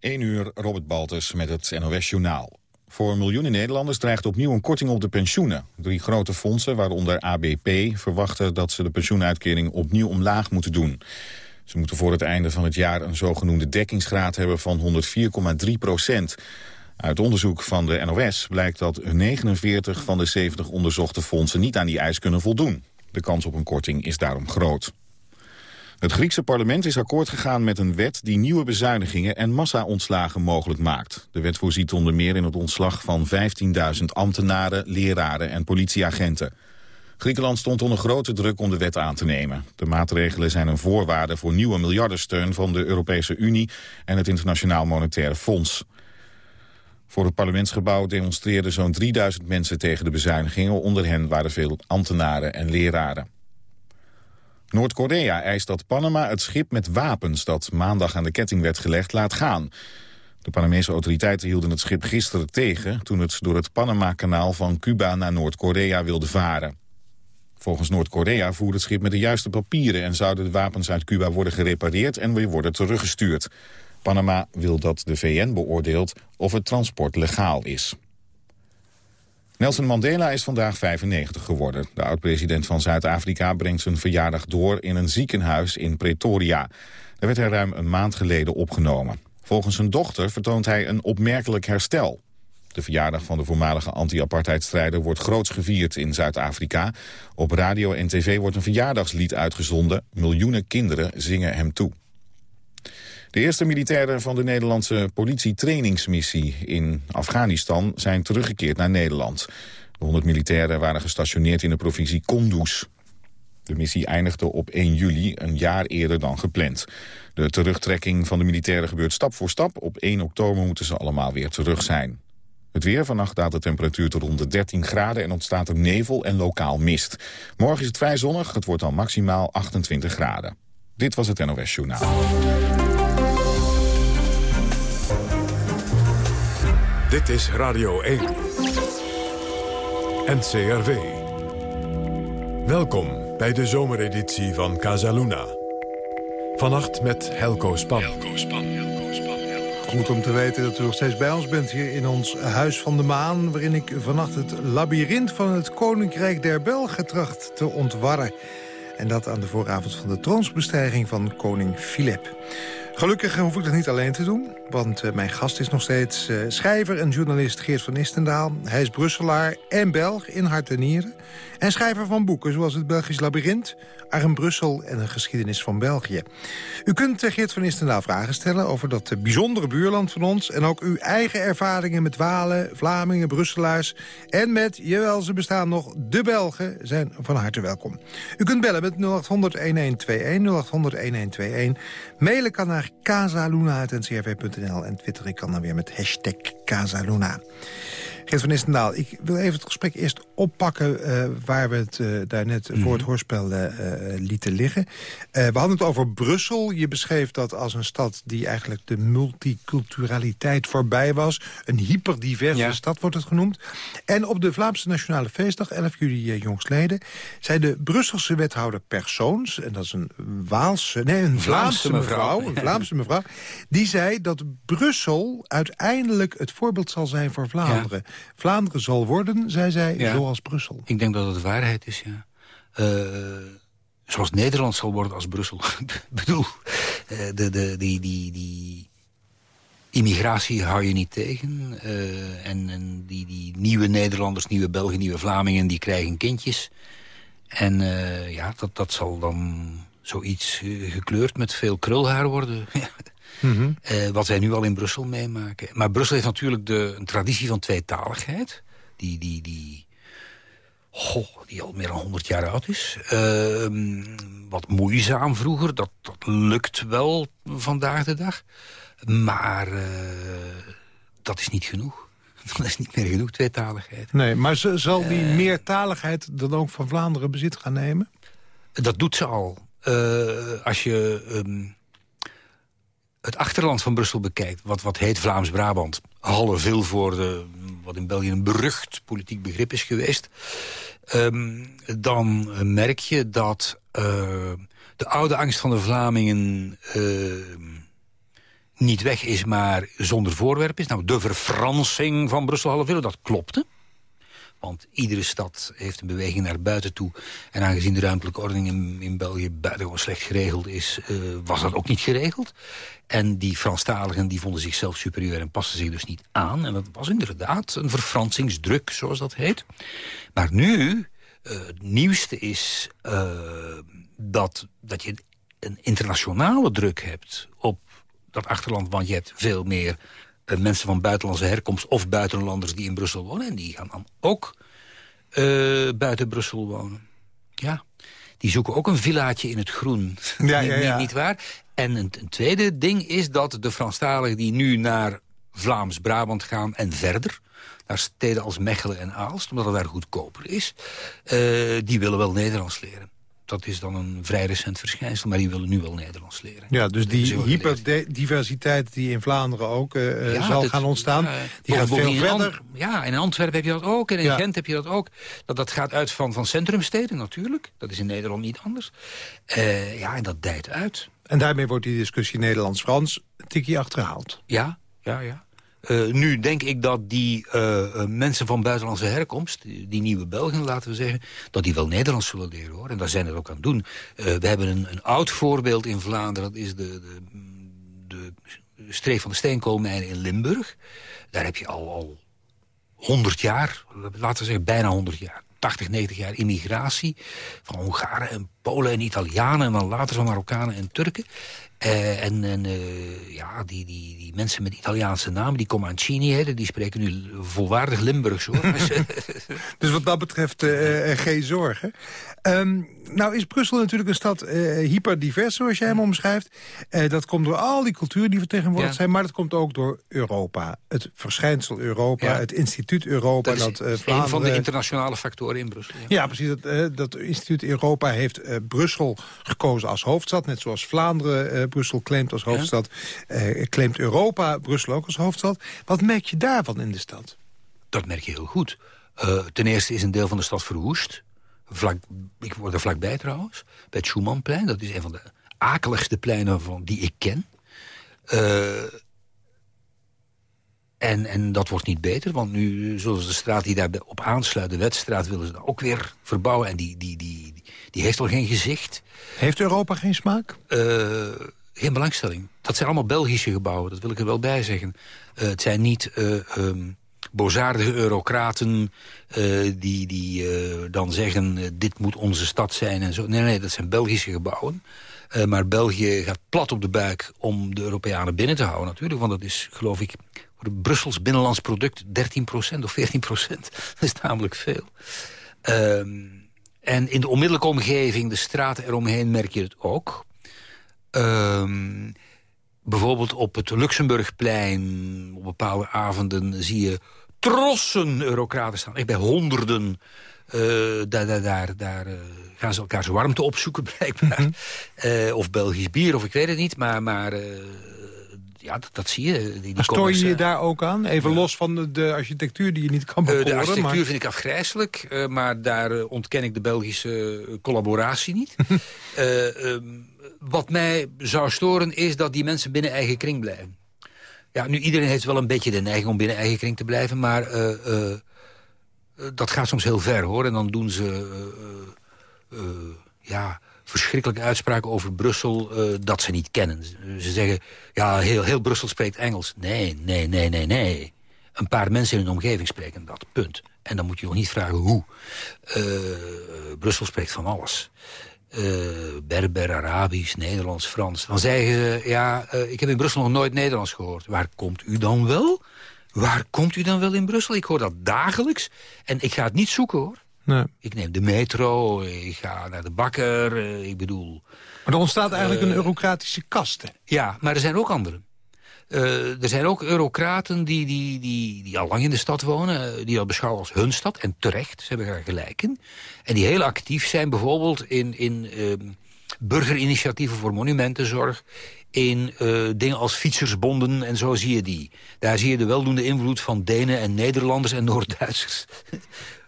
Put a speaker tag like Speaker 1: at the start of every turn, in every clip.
Speaker 1: 1 uur, Robert Baltus met het NOS-journaal. Voor miljoenen Nederlanders dreigt opnieuw een korting op de pensioenen. Drie grote fondsen, waaronder ABP, verwachten dat ze de pensioenuitkering opnieuw omlaag moeten doen. Ze moeten voor het einde van het jaar een zogenoemde dekkingsgraad hebben van 104,3 procent. Uit onderzoek van de NOS blijkt dat 49 van de 70 onderzochte fondsen niet aan die eis kunnen voldoen. De kans op een korting is daarom groot. Het Griekse parlement is akkoord gegaan met een wet die nieuwe bezuinigingen en massa-ontslagen mogelijk maakt. De wet voorziet onder meer in het ontslag van 15.000 ambtenaren, leraren en politieagenten. Griekenland stond onder grote druk om de wet aan te nemen. De maatregelen zijn een voorwaarde voor nieuwe miljardensteun van de Europese Unie en het Internationaal Monetaire Fonds. Voor het parlementsgebouw demonstreerden zo'n 3000 mensen tegen de bezuinigingen. Onder hen waren veel ambtenaren en leraren. Noord-Korea eist dat Panama het schip met wapens dat maandag aan de ketting werd gelegd laat gaan. De Panamese autoriteiten hielden het schip gisteren tegen toen het door het Panama-kanaal van Cuba naar Noord-Korea wilde varen. Volgens Noord-Korea voerde het schip met de juiste papieren en zouden de wapens uit Cuba worden gerepareerd en weer worden teruggestuurd. Panama wil dat de VN beoordeelt of het transport legaal is. Nelson Mandela is vandaag 95 geworden. De oud-president van Zuid-Afrika brengt zijn verjaardag door in een ziekenhuis in Pretoria. Daar werd hij ruim een maand geleden opgenomen. Volgens zijn dochter vertoont hij een opmerkelijk herstel. De verjaardag van de voormalige anti-apartheidstrijder wordt groots gevierd in Zuid-Afrika. Op radio en tv wordt een verjaardagslied uitgezonden. Miljoenen kinderen zingen hem toe. De eerste militairen van de Nederlandse politietrainingsmissie in Afghanistan zijn teruggekeerd naar Nederland. De 100 militairen waren gestationeerd in de provincie Kunduz. De missie eindigde op 1 juli, een jaar eerder dan gepland. De terugtrekking van de militairen gebeurt stap voor stap. Op 1 oktober moeten ze allemaal weer terug zijn. Het weer, vannacht daalt de temperatuur tot rond de 13 graden... en ontstaat er nevel en lokaal mist. Morgen is het vrij zonnig, het wordt dan maximaal 28 graden. Dit was het NOS Journaal.
Speaker 2: Dit is Radio 1. NCRV. Welkom bij de zomereditie van Casaluna. Vannacht met Helco Span. Helco Span.
Speaker 3: Goed om te weten dat u nog steeds bij ons bent hier in ons Huis van de Maan... waarin ik vannacht het labyrint van het Koninkrijk der Belgen tracht te ontwarren. En dat aan de vooravond van de troonsbestijging van koning Filip. Gelukkig hoef ik dat niet alleen te doen. Want uh, mijn gast is nog steeds uh, schrijver en journalist Geert van Istendaal. Hij is Brusselaar en Belg in hart en nieren. En schrijver van boeken zoals Het Belgisch Labyrinth... Arm Brussel en een geschiedenis van België. U kunt uh, Geert van Istendaal vragen stellen over dat bijzondere buurland van ons... en ook uw eigen ervaringen met Walen, Vlamingen, Brusselaars... en met, jawel, ze bestaan nog, de Belgen zijn van harte welkom. U kunt bellen met 0800-1121, 0800-1121. Mailen kan naar casaluna.ncrv.nl en twitteren kan dan weer met hashtag Casaluna. Geert van Istendaal, ik wil even het gesprek eerst oppakken... Uh, waar we het uh, daarnet mm voor het hoorspel uh, lieten liggen. we hadden het over Brussel. Je beschreef dat als een stad die eigenlijk de multiculturaliteit voorbij was. Een hyperdiverse stad wordt het genoemd. En op de Vlaamse Nationale Feestdag, 11 juli jongstleden... zei de Brusselse wethouder Persoons... en dat is een Waalse, nee, een Vlaamse, mevrouw, een Vlaamse mevrouw... die zei dat Brussel uiteindelijk het voorbeeld zal zijn voor Vlaanderen. Vlaanderen zal worden, zei zij, zoals Brussel.
Speaker 4: Ik denk dat het waarheid is, ja. Uh, zoals Nederland zal worden als Brussel. Ik bedoel, uh, de, de, die, die, die immigratie hou je niet tegen. Uh, en en die, die nieuwe Nederlanders, nieuwe Belgen, nieuwe Vlamingen... die krijgen kindjes. En ja, dat, dat zal dan zoiets gekleurd met veel krulhaar worden. Mm wat wij nu al in Brussel meemaken. Maar Brussel heeft natuurlijk de, een traditie van tweetaligheid. Die, die, die, goh, die al meer dan 100 jaar oud is. Uh, wat moeizaam vroeger, dat, dat lukt wel vandaag de dag. Maar uh, dat is niet genoeg. Dat is niet meer genoeg, tweetaligheid.
Speaker 3: Nee, maar zal die uh, meertaligheid dan ook van Vlaanderen bezit gaan nemen?
Speaker 4: Dat doet ze al. als je... Um, het achterland van Brussel bekijkt... wat, wat heet Vlaams-Brabant, Halle Vilvoorde... wat in België een berucht politiek begrip is geweest... Um, dan merk je dat uh, de oude angst van de Vlamingen... Uh, niet weg is, maar zonder voorwerp is. Nou, de verfransing van Brussel half dat klopte. Want iedere stad heeft een beweging naar buiten toe. En aangezien de ruimtelijke ordening in, in België buitengewoon slecht geregeld is... Uh, was dat ook niet geregeld. En die Franstaligen die vonden zichzelf superieur en pasten zich dus niet aan. En dat was inderdaad een verfransingsdruk, zoals dat heet. Maar nu, uh, het nieuwste is uh, dat, dat je een internationale druk hebt op dat achterland. Want je hebt veel meer mensen van buitenlandse herkomst of buitenlanders die in Brussel wonen. En die gaan dan ook uh, buiten Brussel wonen. Ja, die zoeken ook een villaatje in het groen. Ja, ja, ja. niet, niet, waar? En een, een, tweede ding is dat de Franstaligen die nu naar Vlaams-Brabant gaan en verder... naar steden als Mechelen en Aalst, omdat het daar goedkoper is... Uh, die willen wel Nederlands leren dat is dan een vrij recent verschijnsel, maar die willen nu wel Nederlands leren.
Speaker 3: Ja, dus die hyperdiversiteit die in Vlaanderen ook uh, zal gaan ontstaan, uh, die gaat veel verder.
Speaker 4: ja, in Antwerpen heb je dat ook, en in Gent heb je dat ook. Dat, dat gaat uit van, van centrumsteden natuurlijk, dat is in Nederland niet anders. Uh, ja, en dat dijt uit.
Speaker 3: En daarmee wordt die discussie Nederlands-Frans een tikje achterhaald.
Speaker 4: Ja, ja, ja. Uh, nu denk ik dat die uh, mensen van buitenlandse herkomst... Die, nieuwe Belgen, laten we zeggen... dat die wel Nederlands zullen leren, hoor. En daar zijn het ook aan doen. We hebben een, een, oud voorbeeld in Vlaanderen. Dat is de, de, de streef van de steenkoolmijnen in Limburg. Daar heb je al, al 100 jaar, laten we zeggen bijna 100 jaar... 80, 90 jaar immigratie van Hongaren en Polen en Italianen... en dan later van Marokkanen en Turken. Uh, en en uh, ja, die, die, die mensen met Italiaanse namen, die Comancini, die spreken nu volwaardig Limburgs hoor. Dus,
Speaker 3: dus wat dat betreft uh, geen zorgen. Um, nou is Brussel natuurlijk een stad hyperdivers, zoals jij hem omschrijft. dat komt door al die culturen die vertegenwoordigd ja. zijn, maar dat komt ook door Europa. Het verschijnsel Europa, ja. het instituut Europa.
Speaker 4: Dat,
Speaker 3: dat
Speaker 4: is een van de internationale factoren in Brussel.
Speaker 3: Ja, precies. Dat, dat instituut Europa heeft Brussel gekozen als hoofdstad, net zoals Vlaanderen Brussel claimt als hoofdstad. Uh, claimt Europa Brussel ook als hoofdstad. Wat merk je daarvan in de stad?
Speaker 4: Dat merk je heel goed. Uh, ten eerste is een deel van de stad verwoest. Vlak, ik word er vlakbij trouwens. Bij het Schumannplein. Dat is een van de akeligste pleinen van, die ik ken. Uh, en, en dat wordt niet beter, want nu, zoals de straat die daarop aansluit... de Wetstraat, willen ze ook weer verbouwen. En die, die, die, die heeft al geen gezicht.
Speaker 3: Heeft Europa geen smaak?
Speaker 4: Uh, geen belangstelling. Dat zijn allemaal Belgische gebouwen, dat wil ik er wel bij zeggen. Uh, het zijn niet um, bozaardige eurocraten uh, die, die dan zeggen... dit moet onze stad zijn en zo. Nee, nee, dat zijn Belgische gebouwen. maar België gaat plat op de buik om de Europeanen binnen te houden natuurlijk. Want dat is, geloof ik, voor het Brussels binnenlands product 13% of 14 procent. Dat is namelijk veel. Um, en in de onmiddellijke omgeving, de straten eromheen, merk je het ook. Um, bijvoorbeeld op het Luxemburgplein, op bepaalde avonden zie je trossen eurocraten staan. Echt bij honderden. Uh, daar daar, daar, daar uh, gaan ze elkaars warmte opzoeken, blijkbaar. Mm -hmm. uh, of Belgisch bier, of ik weet het niet. Maar, maar ja, dat, dat, zie je. Die, die
Speaker 3: stoor je je daar ook aan? Even los van de, architectuur die je niet kan bekoren.
Speaker 4: de architectuur maar... vind ik afgrijzelijk. maar daar ontken ik de Belgische collaboratie niet. um, wat mij zou storen is dat die mensen binnen eigen kring blijven. Ja, nu iedereen heeft wel een beetje de neiging om binnen eigen kring te blijven... maar uh, uh, dat gaat soms heel ver, hoor. En dan doen ze uh, ja, verschrikkelijke uitspraken over Brussel... dat ze niet kennen. Ze zeggen, ja, heel, heel Brussel spreekt Engels. Nee, nee, nee, nee, nee. Een paar mensen in hun omgeving spreken dat, punt. En dan moet je nog niet vragen hoe. Brussel spreekt van alles uh, Berber, Arabisch, Nederlands, Frans. Dan zeggen ze, ja, uh, ik heb in Brussel nog nooit Nederlands gehoord. Waar komt u dan wel? Waar komt u dan wel in Brussel? Ik hoor dat dagelijks. En ik ga het niet zoeken, hoor. Nee. Ik neem de metro, ik ga naar de bakker, uh, ik bedoel...
Speaker 3: Maar er ontstaat eigenlijk een eurocratische kaste.
Speaker 4: Ja, maar er zijn ook anderen. Uh, er zijn ook eurocraten die, die, die, die al lang in de stad wonen... die dat beschouwen als hun stad, en terecht, ze hebben daar gelijk in. En die heel actief zijn bijvoorbeeld in, in uh, burgerinitiatieven voor monumentenzorg... in uh, dingen als fietsersbonden en zo zie je die. Daar zie je de weldoende invloed van Denen en Nederlanders en Noord-Duitsers.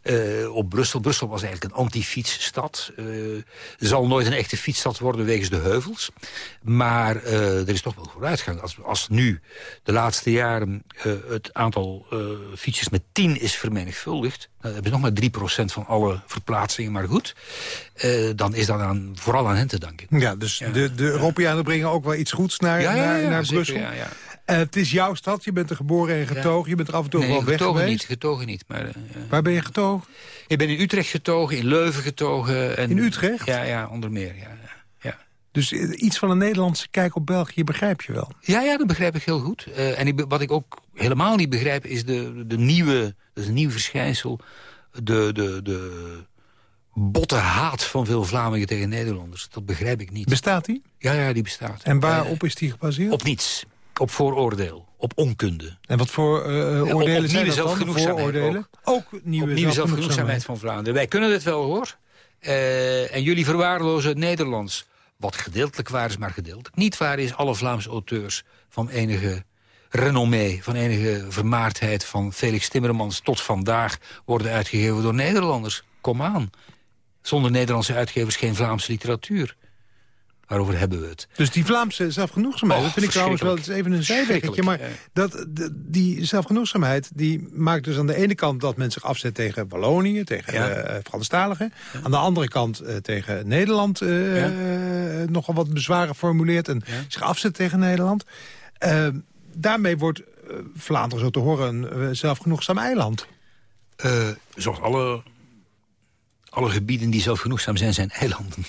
Speaker 4: Uh, op Brussel. Brussel was eigenlijk een anti-fietsstad. Uh, zal nooit een echte fietsstad worden wegens de heuvels. Maar uh, er is toch wel vooruitgang. Als, als nu de laatste jaren het aantal fietsers met 10 is vermenigvuldigd... dan hebben ze nog maar 3% van alle verplaatsingen maar goed. dan is dat aan, vooral aan hen te danken.
Speaker 3: Ja, dus De, de Europeanen brengen ook wel iets goeds naar,
Speaker 4: ja,
Speaker 3: naar, naar
Speaker 4: zeker,
Speaker 3: Brussel.
Speaker 4: Ja, ja.
Speaker 3: Uh, het is jouw stad, je bent er geboren en getogen. Je bent er af en toe
Speaker 4: nee,
Speaker 3: wel weg
Speaker 4: getogen
Speaker 3: geweest.
Speaker 4: niet, getogen niet. Maar, uh,
Speaker 3: Waar ben je getogen?
Speaker 4: Ik ben in Utrecht getogen, in Leuven getogen. En,
Speaker 3: in Utrecht?
Speaker 4: Ja, ja, onder meer, ja. ja.
Speaker 3: Dus uh, iets van een Nederlandse kijk op België begrijp je wel?
Speaker 4: Ja, ja dat begrijp ik heel goed. en ik, wat ik ook helemaal niet begrijp is de, de nieuwe, dat is een nieuw verschijnsel... de, de, de botte haat van veel Vlamingen tegen Nederlanders. Dat begrijp ik niet.
Speaker 3: Bestaat die?
Speaker 4: Ja, ja, die bestaat.
Speaker 3: En waarop is die gebaseerd?
Speaker 4: Op niets. Op vooroordeel. Op onkunde.
Speaker 3: En wat voor uh, oordelen
Speaker 4: op, op
Speaker 3: zijn dat dan?
Speaker 4: Vooroordelen?
Speaker 3: Ook, ook nieuwe,
Speaker 4: op nieuwe zelfgenoegzaamheid van Vlaanderen. Wij kunnen dit wel, hoor. Uh, en jullie verwaarlozen het Nederlands. Wat gedeeltelijk waar is, maar gedeeltelijk niet waar is. Alle Vlaamse auteurs van enige renommee, van enige vermaardheid... van Felix Timmermans tot vandaag worden uitgegeven door Nederlanders. Kom aan. Zonder Nederlandse uitgevers geen Vlaamse literatuur. Waarover hebben we het?
Speaker 3: Dus die Vlaamse zelfgenoegzaamheid, oh, dat vind ik trouwens wel eens even een zijweggetje. Maar dat, die zelfgenoegzaamheid die maakt dus aan de ene kant dat men zich afzet tegen Wallonië, tegen ja. uh, Franstaligen. Ja. Aan de andere kant uh, tegen Nederland uh, ja. nogal wat bezwaren formuleert en zich afzet tegen Nederland. daarmee wordt Vlaanderen zo te horen een zelfgenoegzaam eiland.
Speaker 4: zoals alle, alle gebieden die zelfgenoegzaam zijn, zijn eilanden.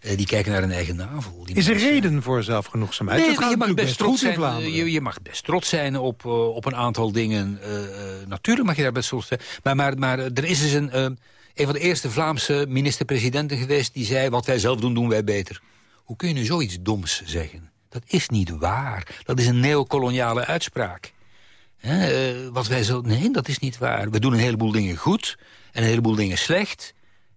Speaker 4: Uh, die kijken naar hun eigen navel. Die
Speaker 3: is er reden voor zelfgenoegzaamheid?
Speaker 4: Nee, je mag best trots zijn. Je, je, mag best trots zijn op, uh, op een aantal dingen. Uh, natuurlijk mag je daar best trots zijn. Maar, maar, maar er is dus een, een van de eerste Vlaamse minister-presidenten geweest... die zei, wat wij zelf doen, doen wij beter. Hoe kun je nu zoiets doms zeggen? Dat is niet waar. Dat is een neocoloniale uitspraak. wat wij zo, nee, dat is niet waar. We doen een heleboel dingen goed en een heleboel dingen slecht.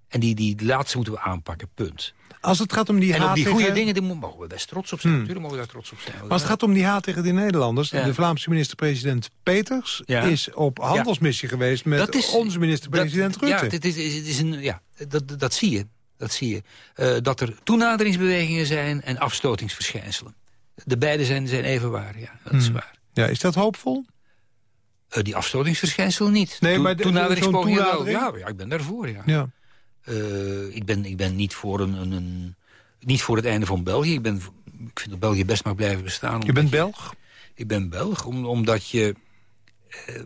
Speaker 4: En die, die laatste moeten we aanpakken, punt.
Speaker 3: Als het gaat om die
Speaker 4: en
Speaker 3: haat
Speaker 4: op die
Speaker 3: tegen...
Speaker 4: goede dingen die mogen we best trots op zijn. Hmm. Natuurlijk mogen we daar trots op zijn.
Speaker 3: Maar als het gaat om die haat tegen die Nederlanders... Ja. de Vlaamse minister-president Peters ja. is op handelsmissie ja. geweest... met is, onze minister-president Rutte.
Speaker 4: Ja, dit is, dit is een, ja dat, dat zie je. Dat, zie je. Uh, dat er toenaderingsbewegingen zijn en afstotingsverschijnselen. De beide zijn, zijn even waar, ja. Dat is
Speaker 3: hmm.
Speaker 4: waar.
Speaker 3: Ja, is dat hoopvol?
Speaker 4: Uh, die afstotingsverschijnselen niet.
Speaker 3: Nee, maar de, toenadering?
Speaker 4: wel. Ja, ja, ik ben daarvoor, ja.
Speaker 3: ja.
Speaker 4: Uh, ik, ben, ik ben niet voor een, een, een, niet voor het einde van België. Ik, ben, ik vind dat België best mag blijven bestaan.
Speaker 3: Je bent Belg?
Speaker 4: Ik ben Belg, om, omdat je uh,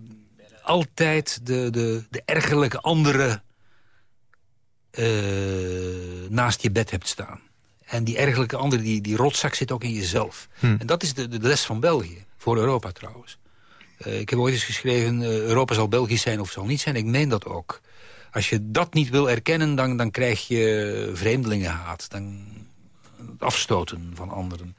Speaker 4: altijd de, de, de ergerlijke andere uh, naast je bed hebt staan. En die ergerlijke andere, die, die rotzak zit ook in jezelf.
Speaker 3: Hm.
Speaker 4: En dat is de, de les van België, voor Europa trouwens. ik heb ooit eens geschreven, Europa zal Belgisch zijn of zal niet zijn. Ik meen dat ook. Als je dat niet wil erkennen, dan, dan krijg je vreemdelingenhaat. Dan afstoten van anderen.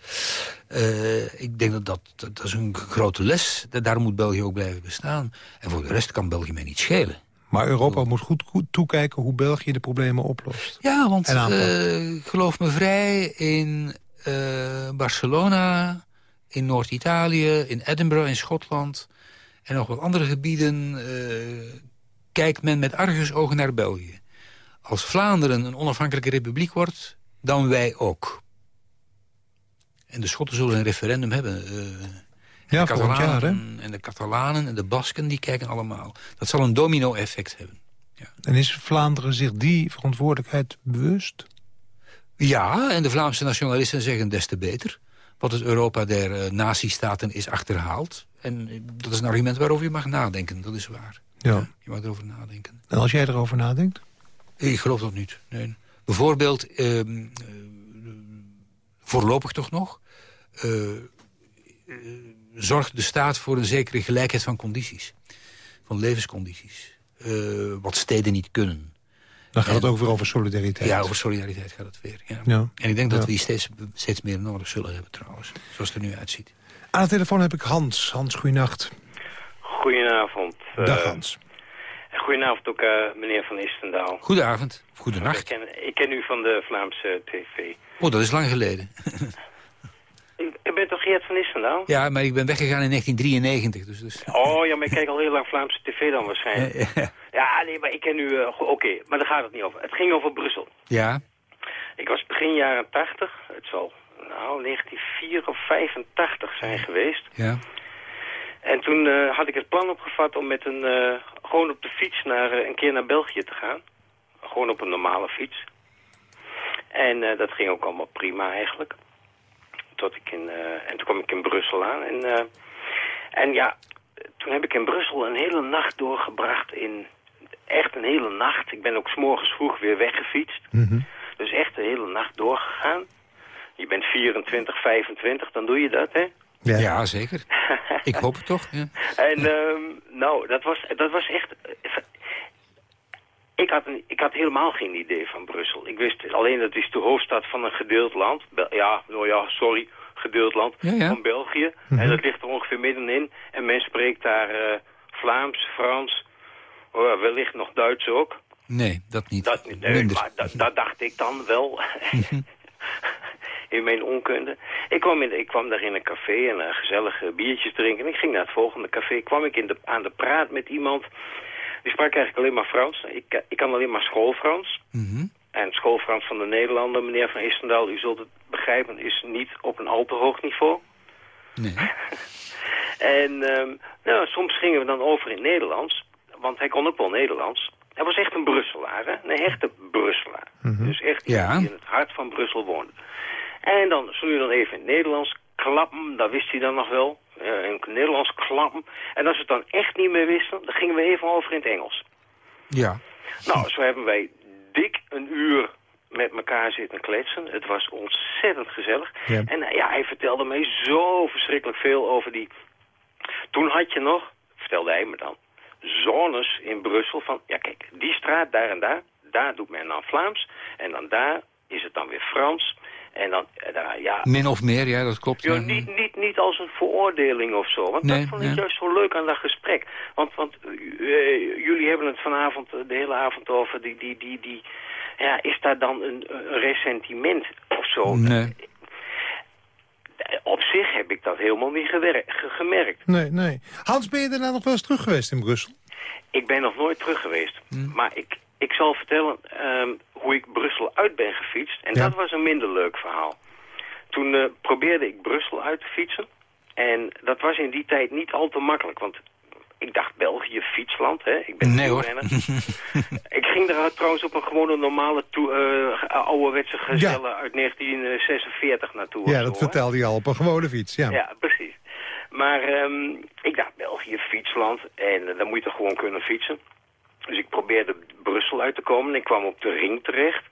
Speaker 4: Uh, ik denk dat, dat dat is een grote les. Daarom moet België ook blijven bestaan. En voor de rest kan België mij niet schelen.
Speaker 3: Maar Europa moet goed, goed toekijken hoe België de problemen oplost.
Speaker 4: Ja, want uh, geloof me vrij, in uh, Barcelona, in Noord-Italië, in Edinburgh, in Schotland... en nog wat andere gebieden kijkt men met argusogen naar België. Als Vlaanderen een onafhankelijke republiek wordt, dan wij ook. En de Schotten zullen een referendum hebben. Uh,
Speaker 3: ja,
Speaker 4: de
Speaker 3: jaar, hè?
Speaker 4: En de Catalanen en de Basken, die kijken allemaal. Dat zal een domino-effect hebben. Ja.
Speaker 3: En is Vlaanderen zich die verantwoordelijkheid bewust?
Speaker 4: Ja, en de Vlaamse nationalisten zeggen des te beter. Wat het Europa der uh, nazistaten is achterhaald. En dat is een argument waarover je mag nadenken, dat is waar.
Speaker 3: Ja.
Speaker 4: Je mag erover nadenken.
Speaker 3: En als jij erover nadenkt?
Speaker 4: Ik geloof dat niet. Nee. Bijvoorbeeld, uh, uh, voorlopig toch nog... Uh, zorgt de staat voor een zekere gelijkheid van condities. Van levenscondities. wat steden niet kunnen.
Speaker 3: Dan gaat en, het ook weer over solidariteit.
Speaker 4: Ja, over solidariteit gaat het weer. Ja. ja. En ik denk dat ja. we die steeds, steeds meer nodig zullen hebben trouwens. Zoals het er nu uitziet.
Speaker 3: Aan de telefoon heb ik Hans. Hans, goeienacht.
Speaker 5: Goedenavond.
Speaker 3: Dag Hans.
Speaker 5: Uh, goedenavond ook uh, meneer Van Istendaal.
Speaker 4: Goedenavond. Goedenacht.
Speaker 5: Ik ken, ik ken u van de Vlaamse tv.
Speaker 4: Oh, dat is lang geleden.
Speaker 5: U bent toch Geert van Istendaal?
Speaker 4: Ja, maar ik ben weggegaan in 1993. Dus, dus.
Speaker 5: Oh ja, maar ik kijk al heel lang Vlaamse tv dan waarschijnlijk. Ja, Ja, nee, maar ik ken u... eh, Oké, maar daar gaat het niet over. Het ging over Brussel.
Speaker 4: Ja,
Speaker 5: Ik was begin jaren 80. Het zal nou 1984 of 85 zijn geweest.
Speaker 4: ja.
Speaker 5: En toen eh, had ik het plan opgevat om met een, eh, gewoon op de fiets naar, eh, een keer naar België te gaan. Gewoon op een normale fiets. En dat ging ook allemaal prima eigenlijk. Tot ik in, en toen kwam ik in Brussel aan. En, en ja, toen heb ik in Brussel een hele nacht doorgebracht in... Echt een hele nacht. Ik ben ook 's morgens vroeg weer weggefietst. Dus echt de hele nacht doorgegaan. Je bent 24, 25, dan doe je dat, hè?
Speaker 3: Ja.
Speaker 4: ja zeker. Ik hoop het toch. Ja.
Speaker 5: En ehm, nou, dat was, dat was echt... eh, Ik had, een- ik had helemaal geen idee van Brussel. Ik wist alleen dat het is de hoofdstad van een gedeeld land. Ja, nou ja, sorry, gedeeld land
Speaker 4: Ja, ja.
Speaker 5: van België. En dat ligt er ongeveer middenin. En men spreekt daar eh, Vlaams, Frans, oh, wellicht nog Duits ook.
Speaker 4: Nee, dat niet.
Speaker 5: Dat, nee,
Speaker 4: Minder.
Speaker 5: maar dat, dat dacht ik dan wel. in mijn onkunde. Ik kwam, in, ik kwam daar in een café en uh, gezellige biertjes drinken. En ik ging naar het volgende café. Kwam ik in de, aan de praat met iemand. Die sprak eigenlijk alleen maar Frans. Ik, eh, ik kan alleen maar schoolfrans.
Speaker 4: Mhm.
Speaker 5: En schoolfrans van de Nederlander, meneer Van Istendaal, u zult het begrijpen, is niet op een al te hoog niveau.
Speaker 4: Nee.
Speaker 5: En ehm, nou, soms gingen we dan over in Nederlands, want hij kon ook wel Nederlands. Hij was echt een Brusselaar, hè? een echte Brusselaar. Dus echt iemand
Speaker 4: Ja.
Speaker 5: die in het hart van Brussel woonde. En dan zul je dan even in het Nederlands klappen, dat wist hij dan nog wel. Eh, in het Nederlands klappen. En als we het dan echt niet meer wisten, dan gingen we even over in het Engels.
Speaker 4: Ja.
Speaker 5: Nou, zo hebben wij dik een uur met elkaar zitten kletsen. Het was ontzettend gezellig.
Speaker 3: Ja.
Speaker 5: En eh, ja, hij vertelde mij zo verschrikkelijk veel over die... Toen had je nog, vertelde hij me dan, zones in Brussel van... Ja, kijk, die straat daar en daar, daar doet men dan Vlaams. En dan daar is het dan weer Frans. En dan, eh, daar, ja...
Speaker 4: Min of meer, ja, dat klopt.
Speaker 5: Niet, niet, niet als een veroordeling of zo. Want
Speaker 4: Nee,
Speaker 5: dat vond ik juist zo leuk aan dat gesprek. Want, want eh, jullie hebben het vanavond eh, de hele avond over die... die, die, die ja, is daar dan een, een ressentiment of zo?
Speaker 4: Nee.
Speaker 5: Eh, Op zich heb ik dat helemaal niet gemerkt.
Speaker 3: Nee, nee. Hans, ben je daarna nog wel eens terug geweest in Brussel?
Speaker 5: Ik ben nog nooit terug geweest.
Speaker 3: Hm.
Speaker 5: Maar ik, ik zal vertellen ehm, hoe ik Brussel uit ben gefietst. En
Speaker 3: Ja.
Speaker 5: dat was een minder leuk verhaal. Toen eh, probeerde ik Brussel uit te fietsen. En dat was in die tijd niet al te makkelijk. Want ik dacht België fietsland, hè. Ik ben
Speaker 4: Nee, hoor.
Speaker 5: ik ging er trouwens op een gewone normale eh, ouderwetse gezelle uit 1946 naartoe.
Speaker 3: Ja, dat vertelde je al op een gewone fiets. Ja.
Speaker 5: Ja, precies. Maar ehm, ik dacht, België, fietsland. En eh, dan moet je toch gewoon kunnen fietsen. Dus ik probeerde Brussel uit te komen. En ik kwam op de ring terecht.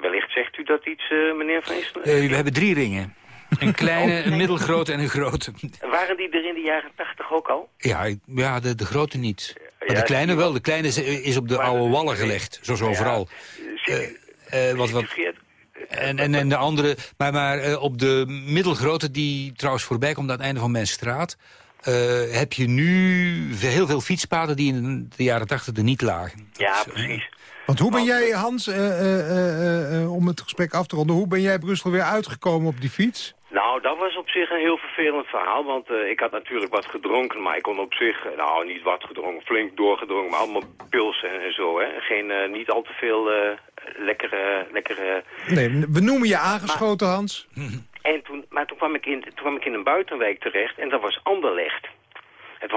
Speaker 5: Wellicht zegt u dat iets, eh, meneer Van?
Speaker 4: Eh, we hebben drie ringen. Een kleine, een middelgrote en een grote.
Speaker 5: Waren die er in de jaren tachtig ook al?
Speaker 4: Ja, ja de, de grote niet. Maar
Speaker 5: Ja,
Speaker 4: de kleine wel. De kleine is, is op de oude wallen gelegd, zoals overal.
Speaker 5: Zit u-
Speaker 4: Eh, wat, wat, en, en, en de andere, maar, maar eh, op de middelgrote, die trouwens voorbij komt aan het einde van mijn straat... eh, heb je nu heel veel fietspaden die in de jaren tachtig er niet lagen.
Speaker 5: Ja,
Speaker 4: Dus, eh,
Speaker 5: precies.
Speaker 3: Want hoe ben jij, Hans, eh, eh, eh, eh, om het gesprek af te ronden... hoe ben jij Brussel weer uitgekomen op die fiets?
Speaker 5: Nou, dat was op zich een heel vervelend verhaal, want eh, ik had natuurlijk wat gedronken, maar ik kon op zich, nou niet wat gedronken, flink doorgedronken, maar allemaal pils en, en zo, hè. Geen, eh, niet al te veel eh, lekkere, lekkere...
Speaker 3: Nee, we noemen je aangeschoten, Hans.
Speaker 5: En toen, maar toen kwam, ik in, toen kwam ik in een buitenwijk terecht en dat was Anderlecht.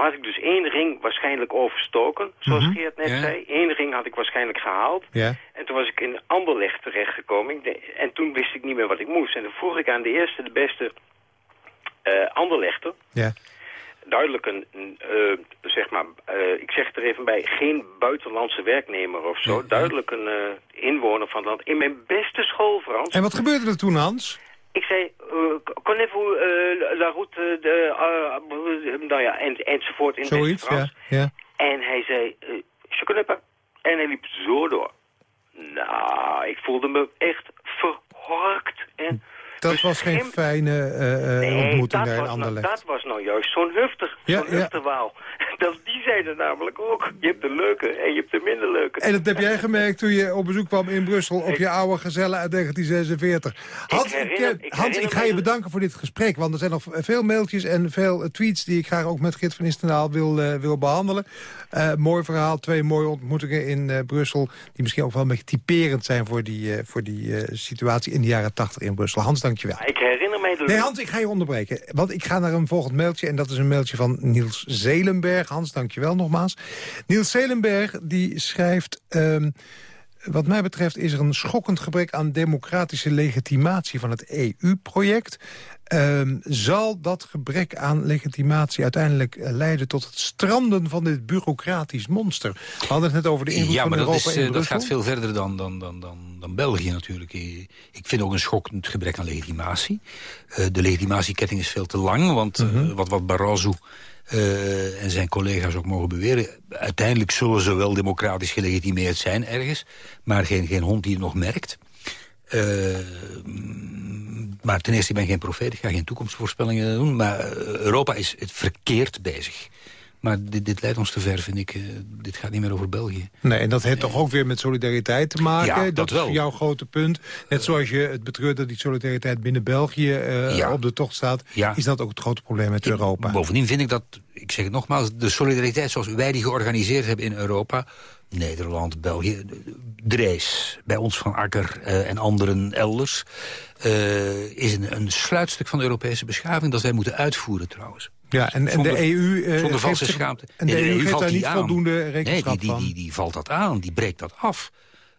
Speaker 5: Toen had ik dus één ring waarschijnlijk overstoken, zoals Geert net zei. Eén ring had ik waarschijnlijk gehaald.
Speaker 3: Ja.
Speaker 5: En toen was ik in Anderlecht terechtgekomen. En toen wist ik niet meer wat ik moest. En toen vroeg ik aan de eerste, de beste eh Anderlechter.
Speaker 3: Ja.
Speaker 5: Duidelijk een, eh, zeg maar, eh, ik zeg het er even bij, geen buitenlandse werknemer of zo. Duidelijk een inwoner van het land. In mijn beste school, Frans.
Speaker 3: En wat gebeurde er toen, Hans?
Speaker 5: Ik zei, uh, connaissez-vous uh, la route de... Uh, nou ja, en, enzovoort in
Speaker 3: Zoiets, ja.
Speaker 5: En hij zei, je connais pas. En hij liep zo door. Nou, ik voelde me echt verhorkt. En
Speaker 3: Dat was geen fijne eh, eh,
Speaker 5: Nee,
Speaker 3: ontmoeting daar in
Speaker 5: nou,
Speaker 3: Anderlecht.
Speaker 5: dat was nou juist zo'n huftig,
Speaker 3: Ja,
Speaker 5: zo'n
Speaker 3: ja.
Speaker 5: dat, die er namelijk ook. Je hebt de leuke en je hebt de minder leuke.
Speaker 3: En dat heb jij gemerkt toen je op bezoek kwam in Brussel... op je oude gezellen uit 1946. Hans, ik,
Speaker 5: herinner- ik
Speaker 3: Hans, ik
Speaker 5: herinner
Speaker 3: ga je bedanken voor dit gesprek. Want er zijn nog veel mailtjes en veel eh, tweets... die ik graag ook met Gert van Istenaal wil, wil behandelen. Eh, mooi verhaal, twee mooie ontmoetingen in Brussel... die misschien ook wel een beetje typerend zijn voor die, voor die situatie in de jaren 80 in Brussel. Hans, dankjewel.
Speaker 5: Ik herinner mij de
Speaker 3: Nee, Hans, ik ga je onderbreken. Want ik ga naar een volgend mailtje. En dat is een mailtje van Niels Zelenberg. Hans, dankjewel nogmaals. Niels Zelenberg die schrijft... ehm, wat mij betreft is er een schokkend gebrek aan democratische legitimatie van het EU-project. Ehm, zal dat gebrek aan legitimatie uiteindelijk eh, leiden tot het stranden van dit bureaucratisch monster? We hadden het net over de invloed
Speaker 4: Ja,
Speaker 3: van
Speaker 4: dat,
Speaker 3: Europa
Speaker 4: is,
Speaker 3: in
Speaker 4: eh, dat gaat veel verder dan, dan, dan, dan, dan België natuurlijk. Eh, Ik vind ook een schokkend gebrek aan legitimatie. De legitimatieketting is veel te lang, want
Speaker 3: Mhm.
Speaker 4: wat, wat Barroso en zijn collega's ook mogen beweren... uiteindelijk zullen ze wel democratisch gelegitimeerd zijn ergens... maar geen, geen hond die het nog merkt. Maar ten eerste, ik ben geen profeet, ik ga geen toekomstvoorspellingen doen... maar eh, Europa is het verkeerd bezig. Maar dit, dit leidt ons te ver, vind ik. eh, dit gaat niet meer over België.
Speaker 3: Nee, en dat heeft toch ook weer met solidariteit te maken?
Speaker 4: Ja,
Speaker 3: dat,
Speaker 4: dat
Speaker 3: is
Speaker 4: wel.
Speaker 3: jouw grote punt. Net zoals je het betreurt dat die solidariteit binnen België eh,
Speaker 4: Ja.
Speaker 3: op de tocht staat...
Speaker 4: Ja.
Speaker 3: is dat ook het grote probleem met Europa.
Speaker 4: Bovendien vind ik dat, ik zeg het nogmaals... de solidariteit zoals wij die georganiseerd hebben in Europa... Nederland, België, Drees, bij ons van Akker eh, en anderen elders... is een, een sluitstuk van de Europese beschaving... dat wij moeten uitvoeren trouwens.
Speaker 3: Ja, en, en
Speaker 4: Zonder-
Speaker 3: de EU...
Speaker 4: Zonder
Speaker 3: geeft
Speaker 4: valse
Speaker 3: zich-
Speaker 4: schaamte.
Speaker 3: En de,
Speaker 4: Nee,
Speaker 3: EU geeft
Speaker 4: valt
Speaker 3: daar niet
Speaker 4: aan.
Speaker 3: voldoende
Speaker 4: Nee,
Speaker 3: rekenschap
Speaker 4: die, die, die valt dat aan, die breekt dat af.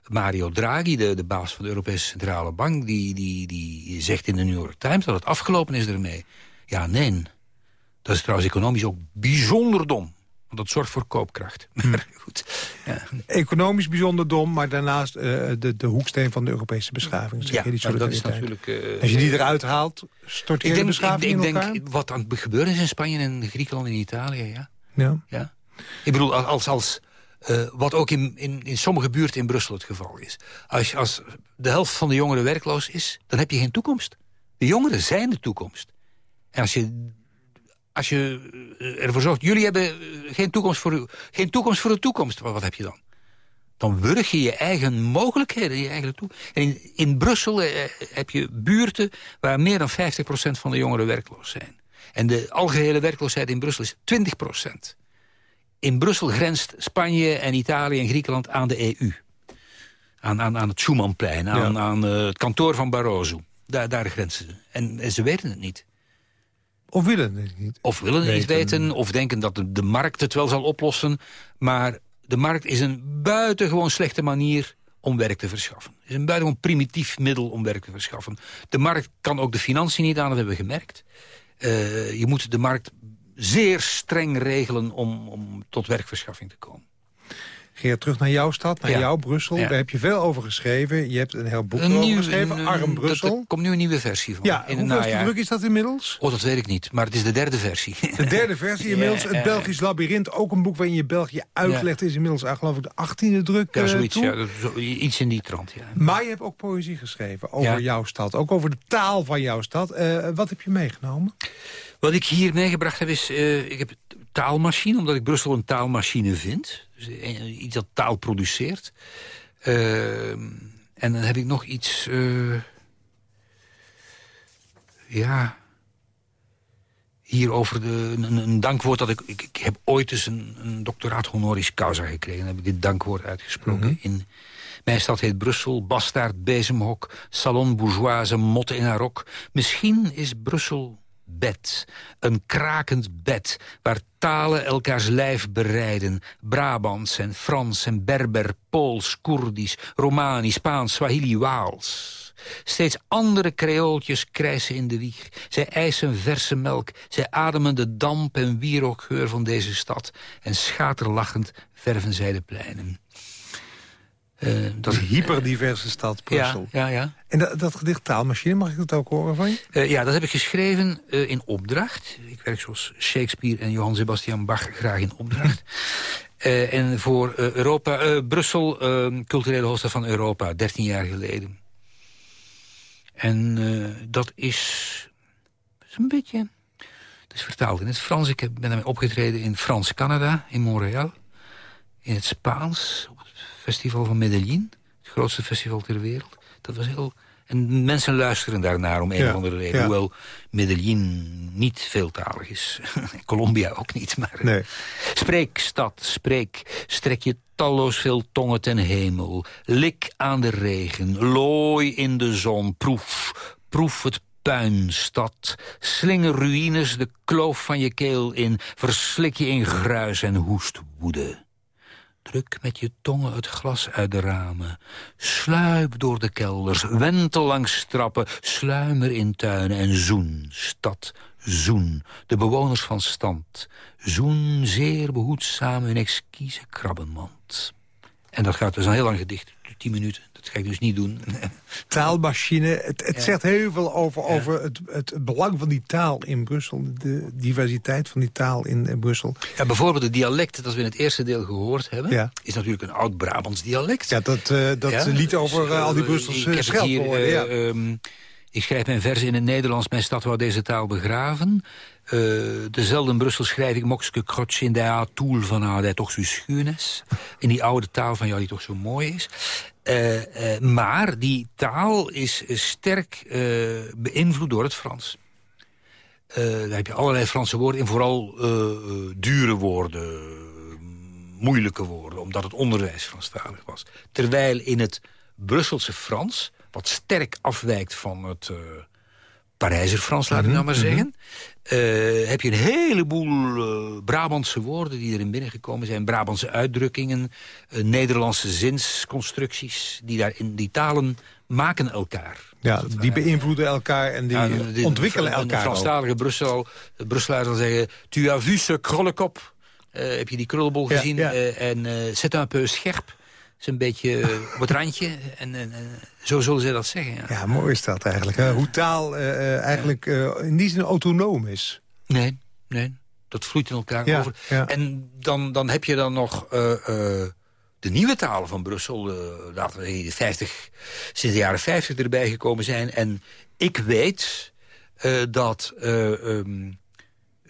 Speaker 4: Mario Draghi, de, de baas van de Europese Centrale Bank... Die, die, die zegt in de New York Times dat het afgelopen is ermee. Ja, nee. Dat is trouwens economisch ook bijzonder dom. Want dat zorgt voor koopkracht. Maar goed. Ja.
Speaker 3: Economisch bijzonder dom, maar daarnaast eh, de, de hoeksteen van de Europese beschaving. Zeg
Speaker 4: Ja,
Speaker 3: je, die
Speaker 4: dat is natuurlijk... eh,
Speaker 3: Als je die eruit haalt, stort je
Speaker 4: ik
Speaker 3: de
Speaker 4: ik,
Speaker 3: beschaving
Speaker 4: ik
Speaker 3: in elkaar?
Speaker 4: denk wat aan het gebeuren is in Spanje en Griekenland en Italië, ja.
Speaker 3: ja.
Speaker 4: Ja. Ik bedoel, als, als, eh, wat ook in, in, in sommige buurten in Brussel het geval is. Als, als de helft van de jongeren werkloos is, dan heb je geen toekomst. De jongeren zijn de toekomst. En als je, als je eh, ervoor zorgt, jullie hebben eh, geen toekomst voor, u- geen toekomst voor de toekomst, wat, wat heb je dan? Dan wurg je je eigen mogelijkheden, je eigen toe. En in, in Brussel eh, heb je buurten waar meer dan 50% van de jongeren werkloos zijn. En de algehele werkloosheid in Brussel is 20%. In Brussel grenst Spanje en Italië en Griekenland aan de EU. Aan, aan, aan het Schumannplein, aan,
Speaker 3: Ja.
Speaker 4: aan het kantoor van Barroso. Daar, daar grenzen ze. En, en ze weten het niet.
Speaker 3: Of willen het niet?
Speaker 4: Of willen het niet
Speaker 3: Weten.
Speaker 4: of denken dat de, de markt het wel zal oplossen. Maar de markt is een buitengewoon slechte manier om werk te verschaffen. Het is een buitengewoon primitief middel om werk te verschaffen. De markt kan ook de financiën niet aan, dat hebben we gemerkt. Eh, je moet de markt zeer streng regelen om, om tot werkverschaffing te komen.
Speaker 3: Geert, terug naar jouw stad, naar
Speaker 4: Ja.
Speaker 3: jouw Brussel.
Speaker 4: Ja.
Speaker 3: Daar heb je veel over geschreven. Je hebt een heel boek
Speaker 4: Een nieuw-
Speaker 3: geschreven,
Speaker 4: een-
Speaker 3: Arm Brussel.
Speaker 4: Er komt nu een nieuwe versie van.
Speaker 3: ja,
Speaker 4: in
Speaker 3: druk is dat inmiddels?
Speaker 4: Oh, dat weet ik niet, maar het is de derde versie.
Speaker 3: De derde versie inmiddels. Het. Belgisch Labyrinth, ook een boek waarin je België uitlegt... is inmiddels, ah, geloof ik, de achttiende druk
Speaker 4: ja,
Speaker 3: eh,
Speaker 4: zoiets. Ja, zo- iets in die trant, ja.
Speaker 3: Maar je hebt ook poëzie geschreven over jouw stad. Ook over de taal van jouw stad. Eh, wat heb je meegenomen?
Speaker 4: Wat ik hier meegebracht heb is... eh, ik heb taalmachine, omdat ik Brussel een taalmachine vind. Dus iets dat taal produceert. Eh, en dan heb ik nog iets... eh, ja... Hier over de, een, een dankwoord dat ik, ik... Ik heb ooit dus een, een doctoraat honoris causa gekregen. Dan heb ik dit dankwoord uitgesproken. in, mijn stad heet Brussel, bastaard, bezemhok... salon bourgeoise, motte in haar rok. Misschien is Brussel bed, een krakend bed... waar talen elkaars lijf bereiden. Brabants en Frans en Berber, Pools, Koerdisch... Romani, Spaans, Swahili, Waals... Steeds andere creooltjes krijsen in de wieg. Zij eisen verse melk. Zij ademen de damp en wierookgeur van deze stad. En schaterlachend verven zij de pleinen. Eh, dat
Speaker 3: is een hyperdiverse stad, Brussel.
Speaker 4: Ja, ja, ja.
Speaker 3: En dat, dat gedicht Taalmachine, mag ik dat ook horen van je?
Speaker 4: Eh, ja, dat heb ik geschreven eh, in opdracht. Ik werk zoals Shakespeare en Johann Sebastian Bach graag in opdracht. En voor Europa, Brussel, eh, culturele hoofdstad van Europa, 13 jaar geleden. En dat is, is een beetje... Dus vertaald in het Frans. Ik ben daarmee opgetreden in Frans-Canada, in Montreal. In het Spaans, op het festival van Medellin. Het grootste festival ter wereld. Dat was heel... En mensen luisteren daarnaar om een of andere reden. Hoewel Medellin niet veeltalig is. Colombia ook niet. Maar...
Speaker 3: Nee.
Speaker 4: Spreek, stad, spreek. Strek je talloos veel tongen ten hemel. Lik aan de regen. Looi in de zon. Proef, proef het puin, stad. Slinger ruïnes de kloof van je keel in. Verslik je in gruis en hoest woede. Druk met je tongen het glas uit de ramen. Sluip door de kelders, wentel langs trappen. Sluimer in tuinen en zoen, stad, zoen. De bewoners van stand. Zoen zeer behoedzaam hun exquise krabbenmand. En dat gaat dus een heel lang gedicht, tien minuten. Dat ga ik dus niet doen.
Speaker 3: Taalmachine, het, het zegt heel veel over, over het, het belang van die taal in Brussel. De diversiteit van die taal in, Brussel.
Speaker 4: Ja, bijvoorbeeld het dialect dat we in het eerste deel gehoord hebben... is natuurlijk een oud-Brabants dialect.
Speaker 3: Ja, dat, uh, dat lied over uh, al die Brusselse scheldwoorden.
Speaker 4: Ik schrijf mijn versen in het Nederlands, mijn stad wou deze taal begraven. Uh, dezelfde Brussel schrijf ik mokske krotje in de atoel van haar, die toch zo schuurnes. In die oude taal van jou die toch zo mooi is. Uh, uh, maar die taal is sterk beïnvloed door het Frans. daar heb je allerlei Franse woorden in, vooral dure woorden, moeilijke woorden, omdat het onderwijs Franstalig was. Terwijl in het Brusselse Frans, wat sterk afwijkt van het Parijzer Frans, laat ik nou maar mhm, zeggen... Uh, heb je een heleboel uh, Brabantse woorden die erin binnengekomen zijn. Brabantse uitdrukkingen, uh, Nederlandse zinsconstructies. Die daar in die talen maken elkaar.
Speaker 3: Ja, die beïnvloeden elkaar en die, ontwikkelen elkaar
Speaker 4: De Franstalige Brussel, Brusselaar zal zeggen... Tu as vu ce heb je die krullenbol gezien? Ja, ja. en c'est un peu scherp is een beetje op het randje. En, en, zo zullen ze dat zeggen. Ja,
Speaker 3: ja mooi is dat eigenlijk. Hè? Hoe taal uh, eigenlijk uh, in die zin autonoom is.
Speaker 4: Nee, nee. Dat vloeit in elkaar ja, over. En dan, dan heb je dan nog... Uh, de nieuwe talen van Brussel, laten we de 50, sinds de jaren 50 erbij gekomen zijn. En ik weet dat um,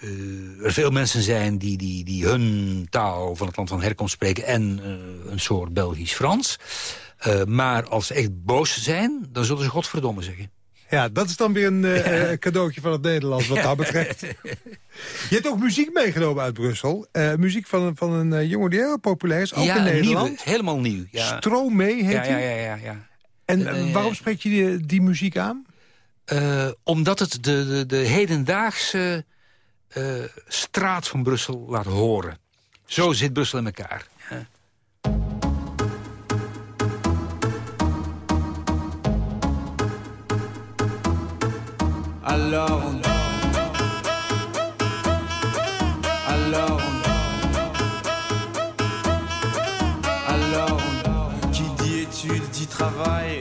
Speaker 4: uh, er veel mensen zijn die, die, die hun taal van het land van herkomst spreken... en uh, een soort Belgisch-Frans. Uh, maar als ze echt boos zijn, dan zullen ze godverdomme zeggen.
Speaker 3: Ja, dat is dan weer een cadeautje van het Nederlands wat dat betreft. Je hebt ook muziek meegenomen uit Brussel. muziek van, van een jongen die heel populair is, ook in Nederland.
Speaker 4: Nieuw, helemaal nieuw. Ja.
Speaker 3: Stroom mee heet
Speaker 4: ja, ja, ja, ja, ja.
Speaker 3: En waarom spreek je die, die muziek aan?
Speaker 4: omdat het de, de, de hedendaagse uh, straat van Brussel laat horen. Zo zit Brussel in elkaar. Ja. Alors, alors, alors, qui dit études dit travail,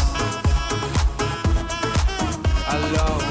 Speaker 4: Alors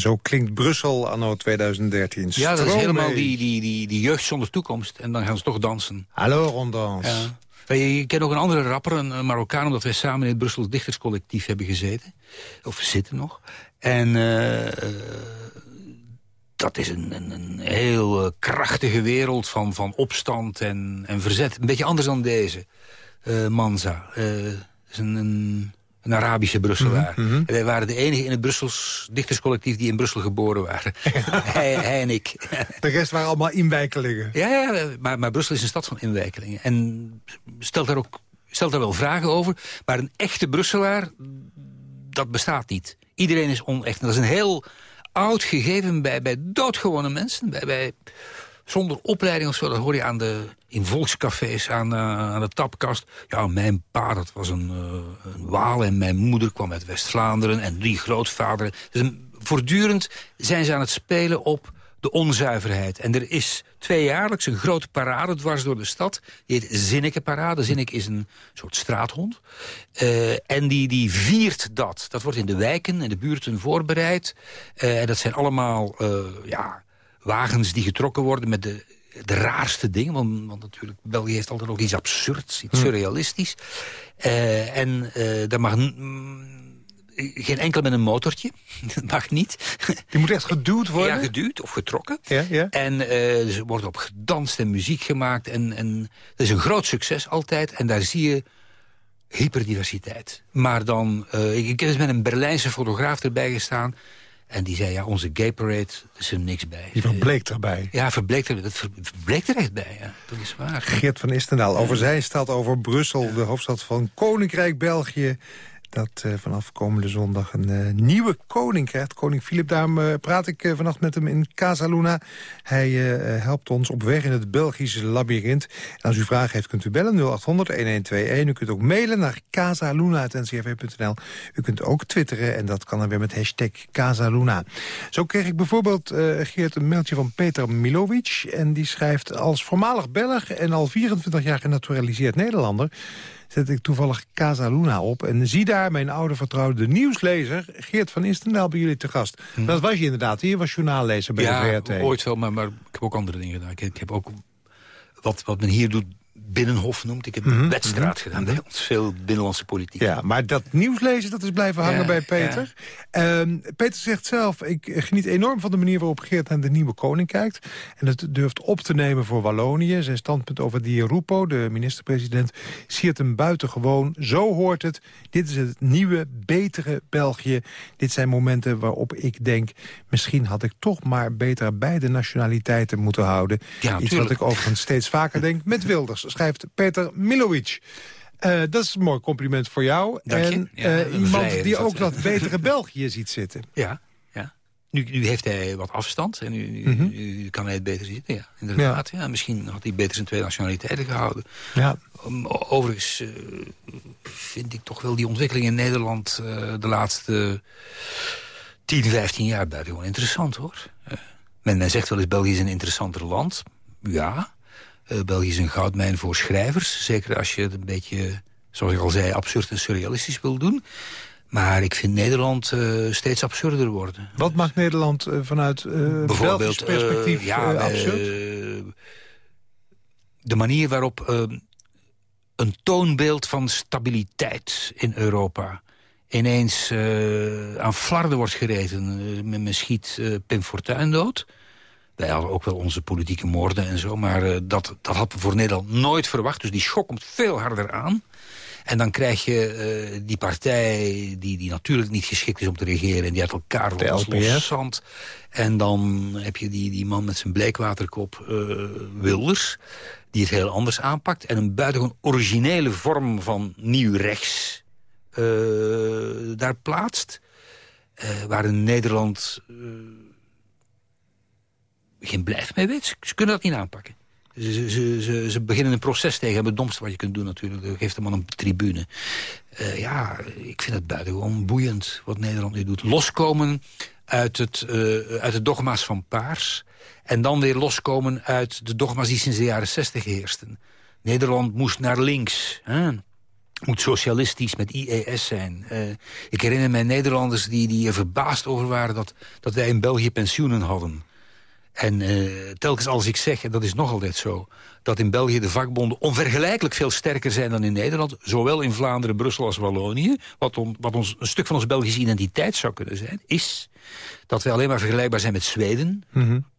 Speaker 3: En zo klinkt Brussel anno 2013.
Speaker 4: Ja, dat is helemaal die, die, die, die jeugd zonder toekomst. En dan gaan ze toch dansen.
Speaker 3: Alors on danse.
Speaker 4: Ja. Je kent ook een andere rapper, een, Marokkaan... omdat wij samen in het Brussels Dichterscollectief hebben gezeten. Of zitten nog. En eh, dat is een, een, een heel eh, krachtige wereld van, van opstand en, en verzet. Een beetje anders dan deze. Eh, Manza. Is een, een, een Arabische Brusselaar. En wij waren de enige in het Brussels Dichterscollectief... die in Brussel geboren waren. hij, hij en ik.
Speaker 3: De rest waren allemaal inwijkelingen.
Speaker 4: Ja, ja maar, maar Brussel is een stad van inwijkelingen. En stelt daar ook stelt daar wel vragen over. Maar een echte Brusselaar, dat bestaat niet. Iedereen is onecht. En dat is een heel oud gegeven bij, bij doodgewone mensen. Bij, bij, zonder opleiding of zo. Dat hoor je aan de, in volkscafés, aan, eh, aan de tapkast. Ja, mijn pa, dat was een, eh, een Waal. En mijn moeder kwam uit West-Vlaanderen. En drie grootvaderen. Dus een- voortdurend zijn ze aan het spelen op de onzuiverheid. En er is tweejaarlijks een grote parade dwars door de stad. Die heet Zinneke Parade. Zinneke is een soort straathond. Eh, en die, die viert dat. Dat wordt in de wijken en de buurten voorbereid. En dat zijn allemaal ja, wagens die getrokken worden met de, de raarste dingen. Want, want natuurlijk, België heeft altijd ook iets absurds, iets surrealistisch. Eh, en eh daar mag... mm, geen enkel met een motortje. Dat mag niet.
Speaker 3: Die moet echt geduwd worden?
Speaker 4: Ja, geduwd of getrokken.
Speaker 3: Ja, ja.
Speaker 4: En dus er wordt op gedanst en muziek gemaakt. En, en dat is een groot succes altijd. En daar zie je hyperdiversiteit. Maar dan, ik, ik heb eens met een Berlijnse fotograaf erbij gestaan. En die zei, ja, onze gay parade is er niks bij.
Speaker 3: Die verbleekt erbij.
Speaker 4: Ja, verbleekt er, dat ver- verbleekt er echt bij, ja. Dat is waar.
Speaker 3: Geert van Istendaal over zijn stad, over Brussel, de hoofdstad van Koninkrijk België. Dat eh, vanaf komende zondag een eh, nieuwe koning krijgt. Koning Filip, daarom eh, praat ik vannacht met hem in Casa Luna. Hij helpt ons op weg in het Belgische labyrint. Als u vragen heeft, kunt u bellen 0800-1121. U kunt ook mailen naar casaluna.ncrv.nl. U kunt ook twitteren en dat kan dan weer met hashtag Casaluna. Zo kreeg ik bijvoorbeeld, Geert, een mailtje van Peter Milovic. En die schrijft, als voormalig Belg en al 24 jaar genaturaliseerd Nederlander zet ik toevallig Casa Luna op. En zie daar mijn oude vertrouwde nieuwslezer... Geert van Istendaal bij jullie te gast. Dat was je inderdaad. Je was journaallezer bij
Speaker 4: ja,
Speaker 3: de VRT.
Speaker 4: ooit wel, maar, maar ik heb ook andere dingen gedaan. Ik, ik heb ook wat, wat men hier doet, binnenhof noemt. Ik heb een wedstrijd gedaan bij ons. Veel binnenlandse politiek.
Speaker 3: Ja, maar dat nieuwslezen dat is blijven hangen
Speaker 4: Ja,
Speaker 3: bij Peter. Ehm, Peter zegt zelf, ik geniet enorm van de manier waarop Geert naar de nieuwe koning kijkt. En het durft op te nemen voor Wallonië. Zijn standpunt over Di Rupo, de minister-president, siert hem buitengewoon. Zo hoort het. Dit is het nieuwe, betere België. Dit zijn momenten waarop ik denk, misschien had ik toch maar beter beide nationaliteiten moeten houden.
Speaker 4: Ja,
Speaker 3: Iets wat ik overigens steeds vaker denk met Wilders, schrijft Peter Milovic. Eh, dat is een mooi compliment voor jou. En
Speaker 4: Ja,
Speaker 3: eh, iemand die ook dat betere België ziet zitten.
Speaker 4: Ja, ja. Nu, nu heeft hij wat afstand en nu, nu-
Speaker 3: Mhm.
Speaker 4: nu kan hij het beter zitten. Ja, inderdaad. Ja. misschien had hij beter zijn twee nationaliteiten gehouden.
Speaker 3: Ja.
Speaker 4: Um, o- overigens eh, vind ik toch wel die ontwikkeling in Nederland... de laatste 10, 15 jaar buitengewoon interessant, hoor. Men, men zegt wel eens, België is een interessanter land. Ja. België is een goudmijn voor schrijvers. Zeker als je het een beetje, zoals ik al zei, absurd en surrealistisch wil doen. Maar ik vind Nederland uh, steeds absurder worden.
Speaker 3: Wat maakt Nederland uh, vanuit uh, Belgisch perspectief ja, absurd?
Speaker 4: de manier waarop een toonbeeld van stabiliteit in Europa ineens aan flarden wordt gereden. men schiet Pim Fortuyn dood. Wij hadden ook wel onze politieke moorden en zo, maar dat, dat hadden we voor Nederland nooit verwacht. Dus die schok komt veel harder aan. En dan krijg je uh, die partij die, die natuurlijk niet geschikt is om te regeren... en die uit elkaar los zand. En dan heb je die, die man met zijn bleekwaterkop, uh, Wilders... die het heel anders aanpakt. En een buitengewoon originele vorm van nieuw rechts daar plaatst. waar in Nederland geen blijf mee weet. Ze kunnen dat niet aanpakken. Ze, ze, ze, ze, beginnen een proces tegen. Het domste wat je kunt doen natuurlijk. Dat geeft de man een tribune. Uh, ja, ik vind het buitengewoon boeiend wat Nederland nu doet. Loskomen uit het, uh, uit de dogma's van Paars. En dan weer loskomen uit de dogma's die sinds de jaren zestig heersten. Nederland moest naar links. Hè? Moet socialistisch met IES zijn. Uh, ik herinner mij Nederlanders die, die er verbaasd over waren... Dat, dat wij in België pensioenen hadden. En uh, telkens als ik zeg, en dat is nog altijd zo... dat in België de vakbonden onvergelijkelijk veel sterker zijn dan in Nederland... zowel in Vlaanderen, Brussel als Wallonië... wat, on, wat ons, een stuk van onze Belgische identiteit zou kunnen zijn... is dat we alleen maar vergelijkbaar zijn met Zweden.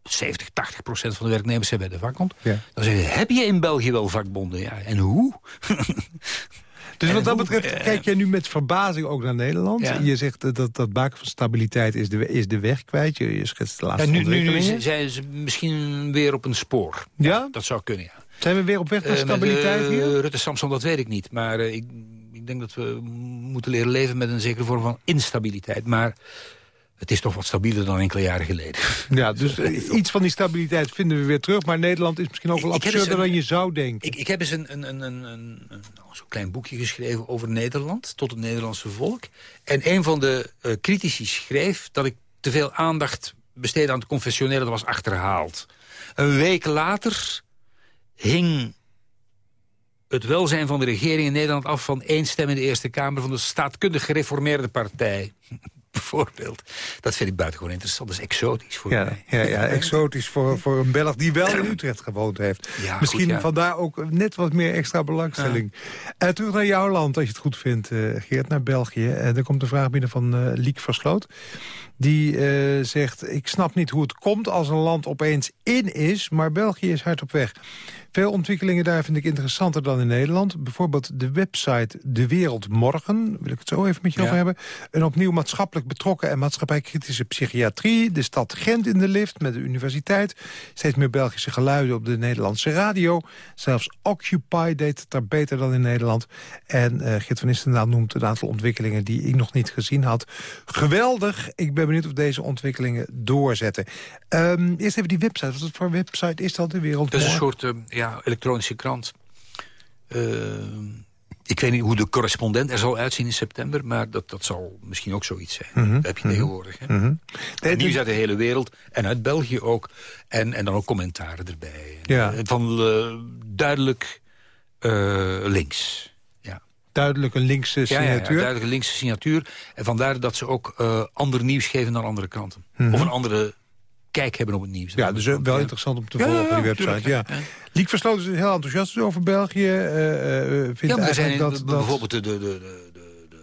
Speaker 4: 70, 80 procent van de werknemers zijn bij de vakbond. Dan zeg je, heb je in België wel vakbonden? Ja, en hoe?
Speaker 3: Dus wat dat betreft kijk jij nu met verbazing ook naar Nederland. Je zegt dat dat baken van stabiliteit is de, is de weg kwijt. Je, je schetst de laatste ja, nu, nu,
Speaker 4: zijn ze misschien weer op een spoor.
Speaker 3: Ja?
Speaker 4: Dat zou kunnen, ja.
Speaker 3: Zijn we weer op weg naar uh, stabiliteit hier?
Speaker 4: Rutte Samson, dat weet ik niet. Maar uh, ik, ik denk dat we moeten leren leven met een zekere vorm van instabiliteit. Maar het is toch wat stabieler dan enkele jaren geleden.
Speaker 3: Ja, dus eh, iets van die stabiliteit vinden we weer terug. Maar Nederland is misschien ook wel absurder dan je zou denken.
Speaker 4: Ik, ik heb eens een, een, een, een, een, zo'n klein boekje geschreven over Nederland. Tot het Nederlandse volk. En een van de uh, critici schreef dat ik te veel aandacht besteedde aan het confessionele. Dat was achterhaald. Een week later hing het welzijn van de regering in Nederland af van één stem in de Eerste Kamer van de staatkundig gereformeerde partij. bijvoorbeeld. Dat vind ik buitengewoon interessant. Dat is exotisch voor
Speaker 3: ja,
Speaker 4: mij.
Speaker 3: Ja, ja exotisch voor, voor een Belg die wel in Utrecht gewoond heeft. Ja, Misschien goed, ja. vandaar ook net wat meer extra belangstelling. Ja. Uh, terug naar jouw land, als je het goed vindt, uh, Geert, naar België. Uh, er komt een vraag binnen van Liek Versloot. Die zegt, ik snap niet hoe het komt als een land opeens in is... maar België is hard op weg. Veel ontwikkelingen daar vind ik interessanter dan in Nederland. Bijvoorbeeld de website De Wereld Morgen, wil ik het zo even met je over hebben. Een opnieuw maatschappelijk betrokken en maatschappijkritische psychiatrie. De stad Gent in de lift met de universiteit. Steeds meer Belgische geluiden op de Nederlandse radio. Zelfs Occupy deed het daar beter dan in Nederland. En uh, Geert van Istendaal noemt een aantal ontwikkelingen die ik nog niet gezien had. Geweldig. Ik ben benieuwd of deze ontwikkelingen doorzetten. Um, eerst even die website. Wat voor website is dat, De Wereld
Speaker 4: Dat is een soort... Uh, ja, elektronische krant. Uh, ik weet niet hoe de correspondent er zal uitzien in september... maar dat, dat zal misschien ook zoiets zijn. Mm -hmm. Dat heb je tegenwoordig. Hè? Mm -hmm. Nieuws uit de hele wereld en uit België ook. En, en dan ook commentaren erbij. Ja. Van uh, duidelijk uh, links. Ja.
Speaker 3: Duidelijk een linkse signatuur? Ja, ja, ja,
Speaker 4: duidelijk een linkse signatuur. En vandaar dat ze ook uh, ander nieuws geven dan andere kranten. Mm -hmm. Of een andere kijk hebben op het nieuws.
Speaker 3: Ja, dus wel interessant om te volgen op die website. Ja. Liek Versloten is heel enthousiast over België. Uh, uh, vindt ja, zijn dat,
Speaker 4: bijvoorbeeld de, de, de, de, de,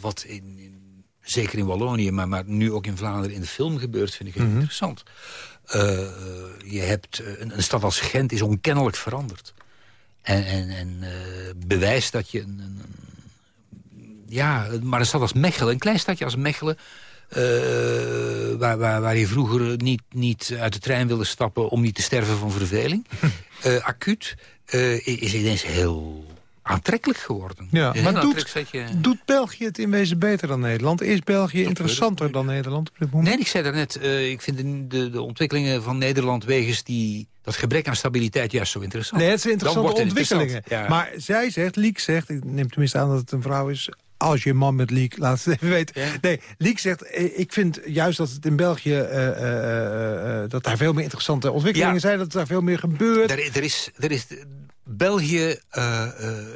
Speaker 4: wat in, in, zeker in Wallonië, maar, maar nu ook in Vlaanderen in de film gebeurt, vind ik heel mm -hmm. interessant. Uh, je hebt een, een, stad als Gent is onkennelijk veranderd. En, en, en bewijst dat je een, een, ja, maar een stad als Mechelen, een klein stadje als Mechelen uh, waar, waar, waar je vroeger niet, niet uit de trein wilde stappen... om niet te sterven van verveling. uh, acuut uh, is ineens heel aantrekkelijk geworden.
Speaker 3: Ja, maar doet, je... doet België het in wezen beter dan Nederland? Is België interessanter dan Nederland op dit moment?
Speaker 4: Nee, ik zei daarnet, uh, ik vind de, de ontwikkelingen van Nederland... wegens die, dat gebrek aan stabiliteit juist zo interessant.
Speaker 3: Nee, het zijn interessante ontwikkelingen. Maar zij zegt, Liek zegt, ik neem tenminste aan dat het een vrouw is als je man met Liek, laat het even weten. Nee, Liek zegt, eh, ik vind juist dat het in België uh, uh, dat daar veel meer interessante ontwikkelingen zijn... dat daar veel meer gebeurt.
Speaker 4: Er, er is, er is, België eh, eh,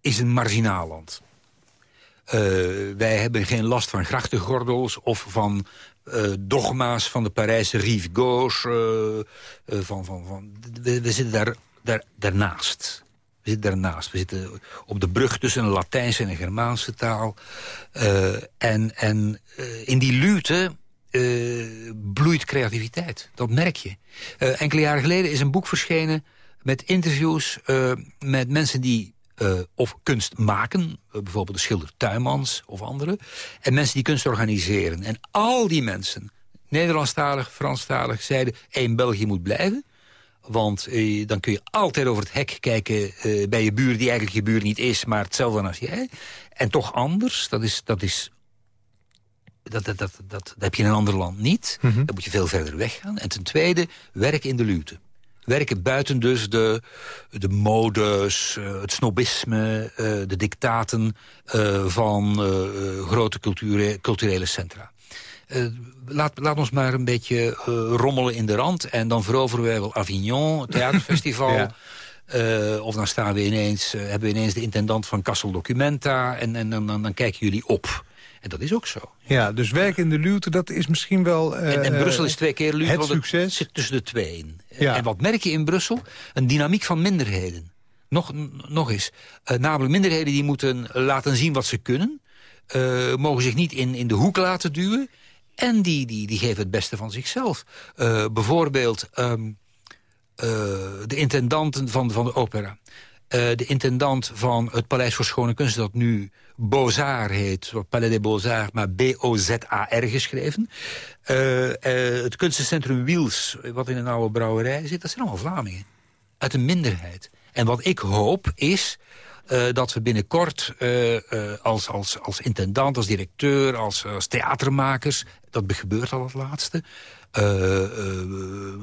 Speaker 4: is een marginaal land. Eh, wij hebben geen last van grachtengordels of van dogma's van de Parijse rive gauche. van, van, van, we, zitten daar, daar, daarnaast. We zitten daarnaast. We zitten op de brug tussen een Latijnse en een Germaanse taal. En en in die luwte eh, bloeit creativiteit. Dat merk je. Enkele jaren geleden is een boek verschenen met interviews eh, met mensen die eh, of kunst maken, eh, bijvoorbeeld de schilder Tuymans of anderen, en mensen die kunst organiseren. En al die mensen, Nederlandstalig, Franstalig, zeiden, één, België moet blijven. Want eh, dan kun je altijd over het hek kijken eh, bij je buur... die eigenlijk je buur niet is, maar hetzelfde als jij. En toch anders, dat is... Dat is dat, dat, dat, dat, dat heb je in een ander land niet. Dan moet je veel verder weggaan. En ten tweede, werk in de luwte. Werken buiten dus de, de modes, eh, het snobisme, eh, de dictaten eh, van grote culture, culturele centra. Laat, laat ons maar een beetje eh, rommelen in de rand. En dan veroveren wij wel Avignon, het theaterfestival.
Speaker 3: Ja.
Speaker 4: Of dan staan we ineens, hebben we ineens de intendant van Kassel Documenta. En, en dan, dan, dan kijken jullie op. En dat is ook zo.
Speaker 3: Ja, dus werk in de luwte, dat is misschien wel... eh,
Speaker 4: En, en Brussel is twee keer luwte,
Speaker 3: het succes.
Speaker 4: zit tussen de twee in.
Speaker 3: Ja.
Speaker 4: En wat merk je in Brussel? Een dynamiek van minderheden. Nog, nog eens. Eh, namelijk minderheden die moeten laten zien wat ze kunnen. eh, mogen zich niet in, in de hoek laten duwen. En die, die, die geven het beste van zichzelf. Eh, bijvoorbeeld ehm, eh, de intendanten van, van de opera. Eh, de intendant van het Paleis voor Schone Kunst... dat nu Beaux-Arts heet, Palais des Beaux-Arts... maar B-O-Z-A-R geschreven. Eh, eh, het kunstencentrum Wiels, wat in een oude brouwerij zit... dat zijn allemaal Vlamingen. Uit een minderheid. En wat ik hoop is... dat we binnenkort als, als, als intendant, als directeur, als, als theatermakers... dat gebeurt al het laatste... eh, eh,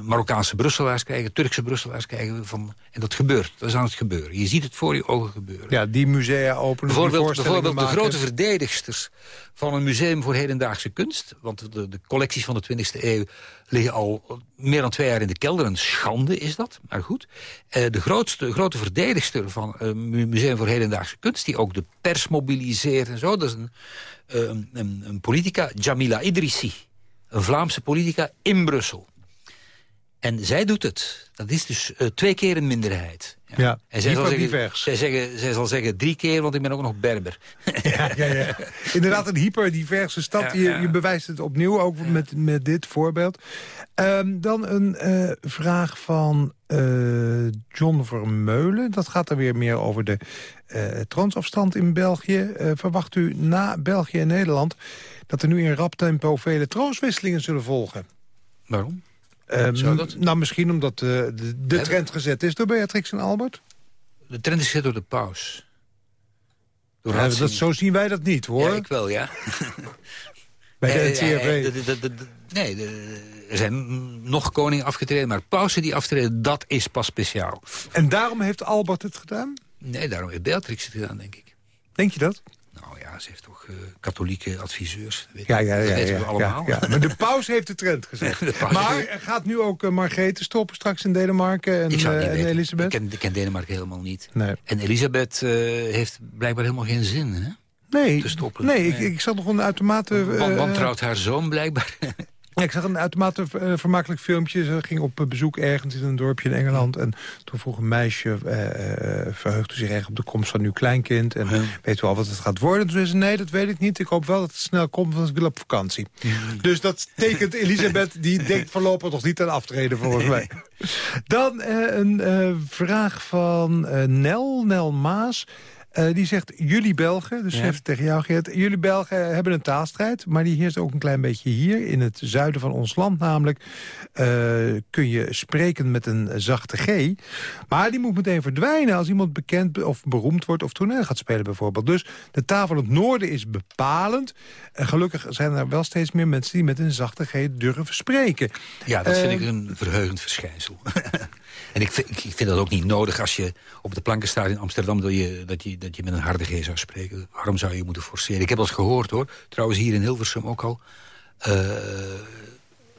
Speaker 4: Marokkaanse Brusselaars krijgen, Turkse Brusselaars krijgen. Van, en dat gebeurt, dat is aan het gebeuren. Je ziet het voor je ogen gebeuren.
Speaker 3: Ja, die musea openen,
Speaker 4: Bijvoorbeeld, bijvoorbeeld de grote verdedigsters van een museum voor hedendaagse kunst. Want de, de collecties van de 20e eeuw liggen al meer dan twee jaar in de kelder. Een schande is dat, maar goed. Eh, de grootste, grote verdedigster van een mu- museum voor hedendaagse kunst... die ook de pers mobiliseert en zo, dat is een, een, een, een politica, Jamila Idrissi. Een Vlaamse politica in Brussel. En zij doet het. Dat is dus eh, twee keer een minderheid.
Speaker 3: Ja,
Speaker 4: en zij zal, zeggen, zij, zeggen, zij zal zeggen drie keer, want ik ben ook nog Berber.
Speaker 3: Ja, ja, ja. Inderdaad, een hyperdiverse stad. Je, je bewijst het opnieuw, ook met, met dit voorbeeld. Ehm, dan een eh, vraag van eh, John Vermeulen. Dat gaat dan weer meer over de eh troonsafstand in België. Verwacht u na België en Nederland... dat er nu in rap tempo vele troonswisselingen zullen volgen?
Speaker 4: Waarom?
Speaker 3: Ehm,
Speaker 4: Zou dat?
Speaker 3: Nou, misschien omdat eh, de, de trend gezet is door Beatrix en Albert.
Speaker 4: De trend is gezet door de paus. Door
Speaker 3: Ja, dat, zo zien wij dat niet, hoor.
Speaker 4: Ja, ik wel, ja.
Speaker 3: Bij de
Speaker 4: Eh,
Speaker 3: NCRV.
Speaker 4: eh, Nee, de- er zijn nog koningen afgetreden, maar pausen die aftreden, dat is pas speciaal.
Speaker 3: En daarom heeft Albert het gedaan?
Speaker 4: Nee, daarom heeft Beatrix het gedaan, denk ik.
Speaker 3: Denk je dat?
Speaker 4: Ja, ze heeft toch eh, katholieke adviseurs. Weet
Speaker 3: Ja,
Speaker 4: je,
Speaker 3: ja,
Speaker 4: dat
Speaker 3: ja.
Speaker 4: weten
Speaker 3: ja,
Speaker 4: we allemaal.
Speaker 3: ja, ja. Maar de paus heeft de trend.
Speaker 4: De paus
Speaker 3: maar
Speaker 4: heeft-
Speaker 3: er gaat nu ook uh, Margrethe stoppen straks in Denemarken en,
Speaker 4: ik zou
Speaker 3: uh,
Speaker 4: niet
Speaker 3: en
Speaker 4: weten.
Speaker 3: Elisabeth?
Speaker 4: Ik ken, ik ken Denemarken helemaal niet.
Speaker 3: Nee.
Speaker 4: En Elisabeth eh, heeft blijkbaar helemaal geen zin, hè?
Speaker 3: Nee,
Speaker 4: te stoppen.
Speaker 3: nee, Ik,
Speaker 4: Nee.
Speaker 3: ik zag nog een uitermate... uh,
Speaker 4: Want wantrouwt haar zoon blijkbaar.
Speaker 3: Ja, ik zag een uitermate uh, vermakelijk filmpje. Ze ging op uh, bezoek ergens in een dorpje in Engeland. En toen vroeg een meisje, uh, verheugde zich erg op de komst van uw kleinkind. En
Speaker 4: Ja.
Speaker 3: weet u al wat het gaat worden? Toen zei ze, nee, dat weet ik niet. Ik hoop wel dat het snel komt, want ik wil op vakantie. Dus dat tekent Elisabeth, die denkt voorlopig nog niet aan aftreden volgens mij. Dan uh, een uh, vraag van Nel, Nel Maas. Uh, die zegt, jullie Belgen, dus
Speaker 4: Ja.
Speaker 3: heeft tegen jou Geert... jullie Belgen hebben een taalstrijd, maar die heerst ook een klein beetje hier... in het zuiden van ons land namelijk. Uh, kun je spreken met een zachte G. Maar die moet meteen verdwijnen als iemand bekend of beroemd wordt... of toneel gaat spelen bijvoorbeeld. Dus de taal van het noorden is bepalend. En gelukkig zijn er wel steeds meer mensen die met een zachte G durven spreken.
Speaker 4: Ja, dat vind
Speaker 3: Eh,
Speaker 4: ik een verheugend verschijnsel. en ik vind, ik vind dat ook niet nodig als je op de planken staat in Amsterdam... Dat je, dat, je, dat je met een harde G zou spreken. Waarom zou je moeten forceren? Ik heb dat gehoord hoor. Trouwens hier in Hilversum ook al. Uh,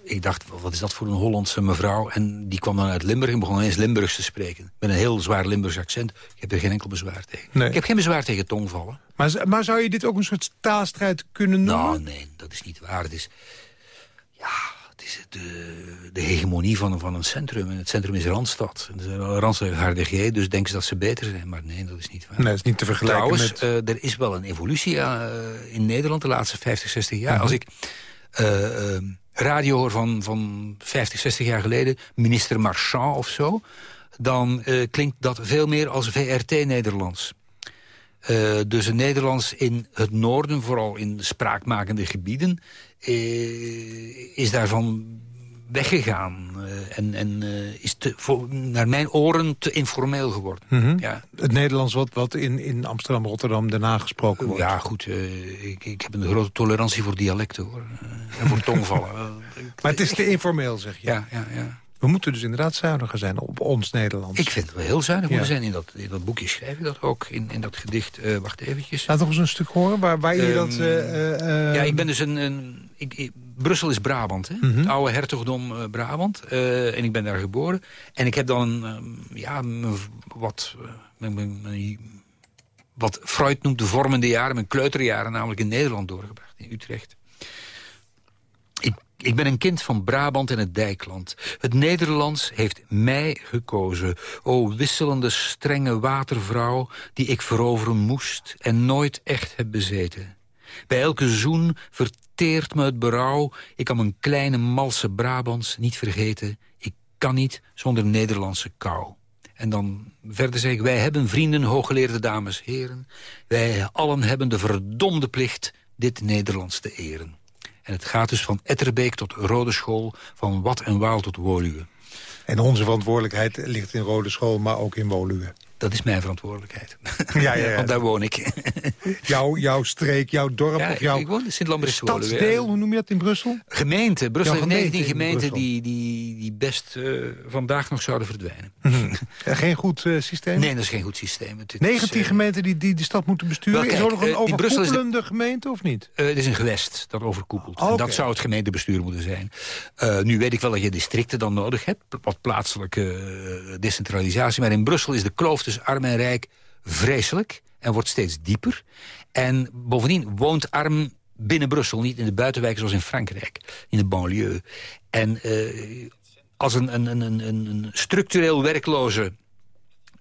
Speaker 4: ik dacht, wat is dat voor een Hollandse mevrouw? En die kwam dan uit Limburg en begon ineens Limburgs te spreken. Met een heel zwaar Limburgs accent. Ik heb er geen enkel bezwaar tegen.
Speaker 3: Nee.
Speaker 4: Ik heb geen bezwaar tegen tongvallen.
Speaker 3: Maar, maar zou je dit ook een soort taalstrijd kunnen noemen?
Speaker 4: Nou, nee, dat is niet waar. Het is, ja, het is de, de hegemonie van, van een centrum. En het centrum is Randstad. Randstad is HRDG, dus denken ze dat ze beter zijn. Maar nee, dat is niet waar.
Speaker 3: Nee, dat is niet te vergelijken
Speaker 4: Trouwens,
Speaker 3: met...
Speaker 4: eh, er is wel een evolutie eh, in Nederland de laatste 50, 60
Speaker 3: Mhm.
Speaker 4: jaar. Als ik eh, radio hoor van, van 50, 60 jaar geleden, minister Marchand of zo... dan klinkt dat veel meer als VRT-Nederlands. Eh, dus het Nederlands in het noorden, vooral in spraakmakende gebieden... eh, is daarvan weggegaan. eh, en en is te, voor, naar mijn oren te informeel geworden.
Speaker 3: Mhm.
Speaker 4: ja.
Speaker 3: Het Nederlands wat, wat in, in Amsterdam, Rotterdam, Haag gesproken wordt.
Speaker 4: Ja, goed. ik, ik heb een grote tolerantie voor dialecten, hoor. En voor tongvallen.
Speaker 3: Maar het is te informeel, zeg je.
Speaker 4: ja, ja, ja.
Speaker 3: We moeten dus inderdaad zuiniger zijn op ons Nederlands.
Speaker 4: Ik vind het wel heel zuinig moeten
Speaker 3: Ja.
Speaker 4: zijn. In dat, in dat boekje schrijf ik dat ook. In, in dat gedicht. eh, wacht eventjes.
Speaker 3: Laat nog eens een stuk horen waar, waar je
Speaker 4: Ehm,
Speaker 3: dat... eh, eh,
Speaker 4: ja, ik ben dus een... een ik, ik- Brussel is Brabant, hè?
Speaker 3: Mhm.
Speaker 4: het oude hertogdom Brabant. En ik ben daar geboren. En ik heb dan ehm, ja, wat, wat Freud noemt de vormende jaren, mijn kleuterjaren namelijk in Nederland doorgebracht, in Utrecht. Ik, ben een kind van Brabant en het Dijkland. Het Nederlands heeft mij gekozen. O wisselende, strenge watervrouw... die ik veroveren moest en nooit echt heb bezeten. Bij elke zoen verteert me het berouw. Ik kan mijn kleine malse Brabants niet vergeten. Ik kan niet zonder Nederlandse kou. En dan verder zeg ik, wij hebben vrienden, hooggeleerde dames, heren. Wij allen hebben de verdomde plicht dit Nederlands te eren. En het gaat dus van Etterbeek tot Rode School, van Wat en Waal tot Woluwe.
Speaker 3: En onze verantwoordelijkheid ligt in Rode School, maar ook in Woluwe.
Speaker 4: Dat is mijn verantwoordelijkheid.
Speaker 3: Ja, ja, ja.
Speaker 4: Want daar woon ik.
Speaker 3: Jouw, jouw streek, jouw dorp
Speaker 4: Ja,
Speaker 3: of jouw
Speaker 4: ik woon in Woluwe.
Speaker 3: stadsdeel, hoe noem je dat in Brussel?
Speaker 4: Gemeente. Brussel heeft 19
Speaker 3: gemeente in
Speaker 4: gemeenten die, die, die best eh, vandaag nog zouden verdwijnen.
Speaker 3: Geen goed eh, systeem?
Speaker 4: Nee, dat is geen goed systeem. Het, het
Speaker 3: 19
Speaker 4: is, eh,
Speaker 3: gemeenten die, die de stad moeten besturen.
Speaker 4: Wel,
Speaker 3: is er
Speaker 4: kijk,
Speaker 3: nog een
Speaker 4: is de-
Speaker 3: overkoepelende gemeente of niet?
Speaker 4: Het is een gewest dat overkoepelt. Dat zou het gemeentebestuur moeten zijn. Nu weet ik wel dat je districten dan nodig hebt. Wat plaatselijke decentralisatie. Maar in Brussel is de kloof tussen arm en rijk vreselijk. En wordt steeds dieper. En bovendien woont arm binnen Brussel. Niet in de buitenwijken zoals in Frankrijk. In de banlieue. En eh, als een, een, een, een, een structureel werkloze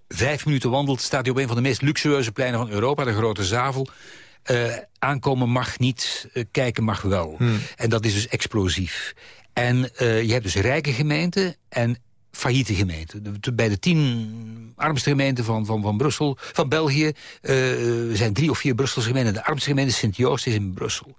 Speaker 4: vijf minuten wandelt... staat hij op een van de meest luxueuze pleinen van Europa, de Grote Zavel. Eh, aankomen mag niet, eh, kijken mag wel. En dat is dus explosief. En je hebt dus rijke gemeenten en failliete de- bij de tien armste gemeenten van, van, van Brussel, van België... eh, zijn drie of vier Brusselse gemeenten. De armste gemeente Sint-Joost is in Brussel.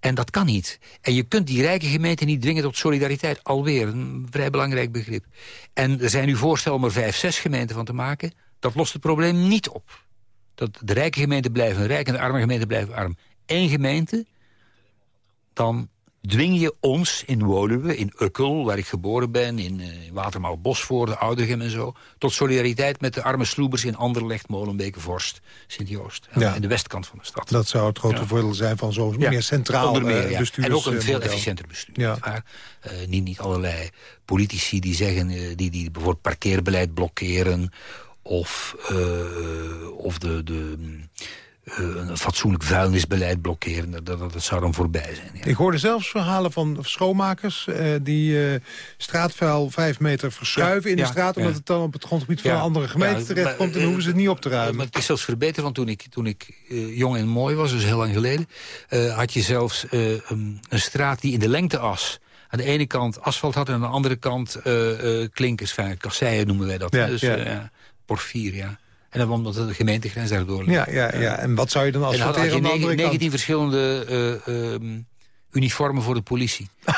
Speaker 4: En dat kan niet. En je kunt die rijke gemeenten niet dwingen tot solidariteit. Alweer, een vrij belangrijk begrip. En er zijn nu voorstellen om er vijf, zes gemeenten van te maken. Dat lost het probleem niet op. Dat de rijke gemeenten blijven rijk en de arme gemeenten blijven arm. Eén gemeente, dan dwing je ons in Woluwe, in Ukkel, waar ik geboren ben... in, eh, in Watermaal Bosvoorde, Oudegem en zo... tot solidariteit met de arme sloebers in Anderlecht, Molenbeek, Vorst, Sint-Joost. En
Speaker 3: Ja.
Speaker 4: in de westkant van de stad.
Speaker 3: Dat zou het grote
Speaker 4: Ja.
Speaker 3: voordeel zijn van zo'n
Speaker 4: Ja,
Speaker 3: meer centraal
Speaker 4: meer,
Speaker 3: eh, bestuurs-
Speaker 4: En ook een
Speaker 3: eh,
Speaker 4: veel efficiënter bestuur. Waar? Eh, niet, niet allerlei politici die zeggen... eh, die, die bijvoorbeeld parkeerbeleid blokkeren... of, eh, of de, de, eh, een fatsoenlijk vuilnisbeleid blokkeren. Dat, dat, dat zou dan voorbij zijn. Ja.
Speaker 3: Ik hoorde zelfs verhalen van schoonmakers... eh, die eh, straatvuil vijf meter verschuiven in de
Speaker 4: ja,
Speaker 3: straat... omdat
Speaker 4: ja.
Speaker 3: het dan op het grondgebied van
Speaker 4: Ja,
Speaker 3: een andere gemeente
Speaker 4: ja,
Speaker 3: terechtkomt...
Speaker 4: maar,
Speaker 3: en hoeven ze het niet op te
Speaker 4: Eh,
Speaker 3: ruimen.
Speaker 4: Maar het is zelfs verbeterd, want toen ik, toen ik eh, jong en mooi was, dus heel lang geleden... eh, had je zelfs eh, een, een straat die in de lengteas... aan de ene kant asfalt had en aan de andere kant eh, eh, klinkers, enfin, kasseien noemen wij dat.
Speaker 3: Ja,
Speaker 4: dus
Speaker 3: ja.
Speaker 4: eh, ja, porfier, ja. En dan omdat de gemeentegrens daardoor ligt.
Speaker 3: Ja, ja, ja. En wat zou je dan
Speaker 4: je
Speaker 3: aan de andere
Speaker 4: negen-
Speaker 3: kant?
Speaker 4: 19 verschillende eh, ehm, uniformen voor de politie.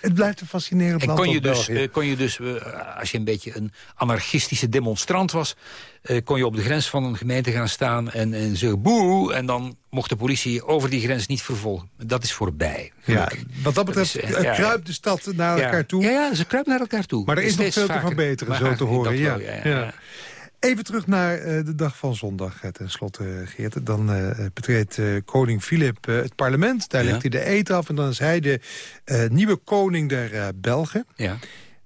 Speaker 3: Het blijft een fascinerend
Speaker 4: En
Speaker 3: land
Speaker 4: kon je dus, eh, kon je dus eh, als je een beetje een anarchistische demonstrant was... eh, kon je op de grens van een gemeente gaan staan en, en zeggen boe... en dan mocht de politie over die grens niet vervolgen. Dat is voorbij.
Speaker 3: ja, wat dat betreft
Speaker 4: is, eh,
Speaker 3: eh,
Speaker 4: ja,
Speaker 3: kruipt de stad naar
Speaker 4: ja.
Speaker 3: elkaar toe.
Speaker 4: Ja, ja, ze kruipen naar elkaar toe.
Speaker 3: Maar er is nog veel te verbeteren, zo te horen. Ja. Even terug naar uh, de dag van zondag, uh, ten slotte, Geert. Dan uh, betreedt koning Filip het parlement. Daar ja. legt hij de eet af en dan is hij de nieuwe koning der Belgen.
Speaker 4: Ja.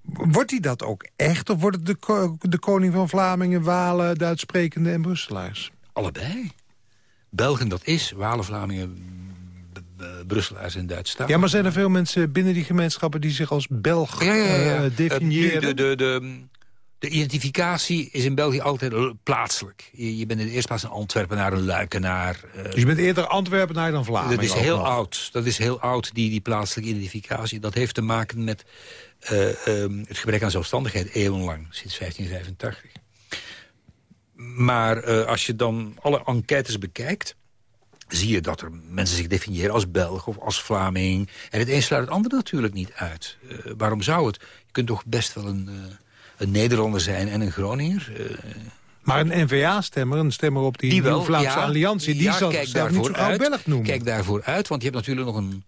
Speaker 3: Wordt hij dat ook echt? Of wordt het de, ko de koning van Vlamingen, Walen, Duitssprekende en Brusselaars?
Speaker 4: Allebei. Belgen dat is, Walen, Vlamingen, Brusselaars en Duits
Speaker 3: Ja, maar zijn er veel mensen binnen die gemeenschappen... die zich als Belg
Speaker 4: ja, ja, ja.
Speaker 3: definiëren?
Speaker 4: de, de, de, de identificatie is in België altijd plaatselijk. Je, je bent in de eerste plaats een Antwerpenaar, een Luikenaar.
Speaker 3: Uh, dus je bent eerder Antwerpenaar dan Vlaming?
Speaker 4: Dat is heel oud. Dat is heel oud, die, die plaatselijke identificatie. Dat heeft te maken met uh, um, het gebrek aan zelfstandigheid, eeuwenlang, sinds 1585. Maar uh, als je dan alle enquêtes bekijkt zie je dat er mensen zich definiëren als Belg of als Vlaming. En het een sluit het ander natuurlijk niet uit. Uh, waarom zou het? Je kunt toch best wel een, uh, een Nederlander zijn en een Groninger. Uh,
Speaker 3: maar een N-VA-stemmer, een stemmer op die,
Speaker 4: die wel,
Speaker 3: Vlaamse
Speaker 4: ja,
Speaker 3: Alliantie... die
Speaker 4: ja,
Speaker 3: zal
Speaker 4: kijk
Speaker 3: zo gauw Belg noemen.
Speaker 4: Kijk daarvoor uit, want je hebt natuurlijk nog een,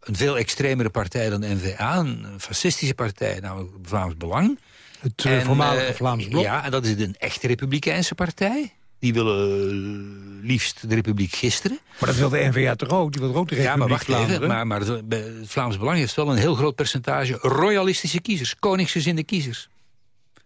Speaker 4: een veel extremere partij dan de N-VA. Een fascistische partij, namelijk Vlaams Belang.
Speaker 3: Het en, voormalige Vlaams Blok.
Speaker 4: Ja, en dat is een echte republikeinse partij. Die willen liefst de Republiek gisteren.
Speaker 3: Maar dat wil de NVA toch ook? Die wil ook de Republiek
Speaker 4: Ja, maar wacht
Speaker 3: Vlaanderen.
Speaker 4: even. Maar, maar het Vlaams Belang heeft wel een heel groot percentage royalistische kiezers. Koningsgezinde kiezers.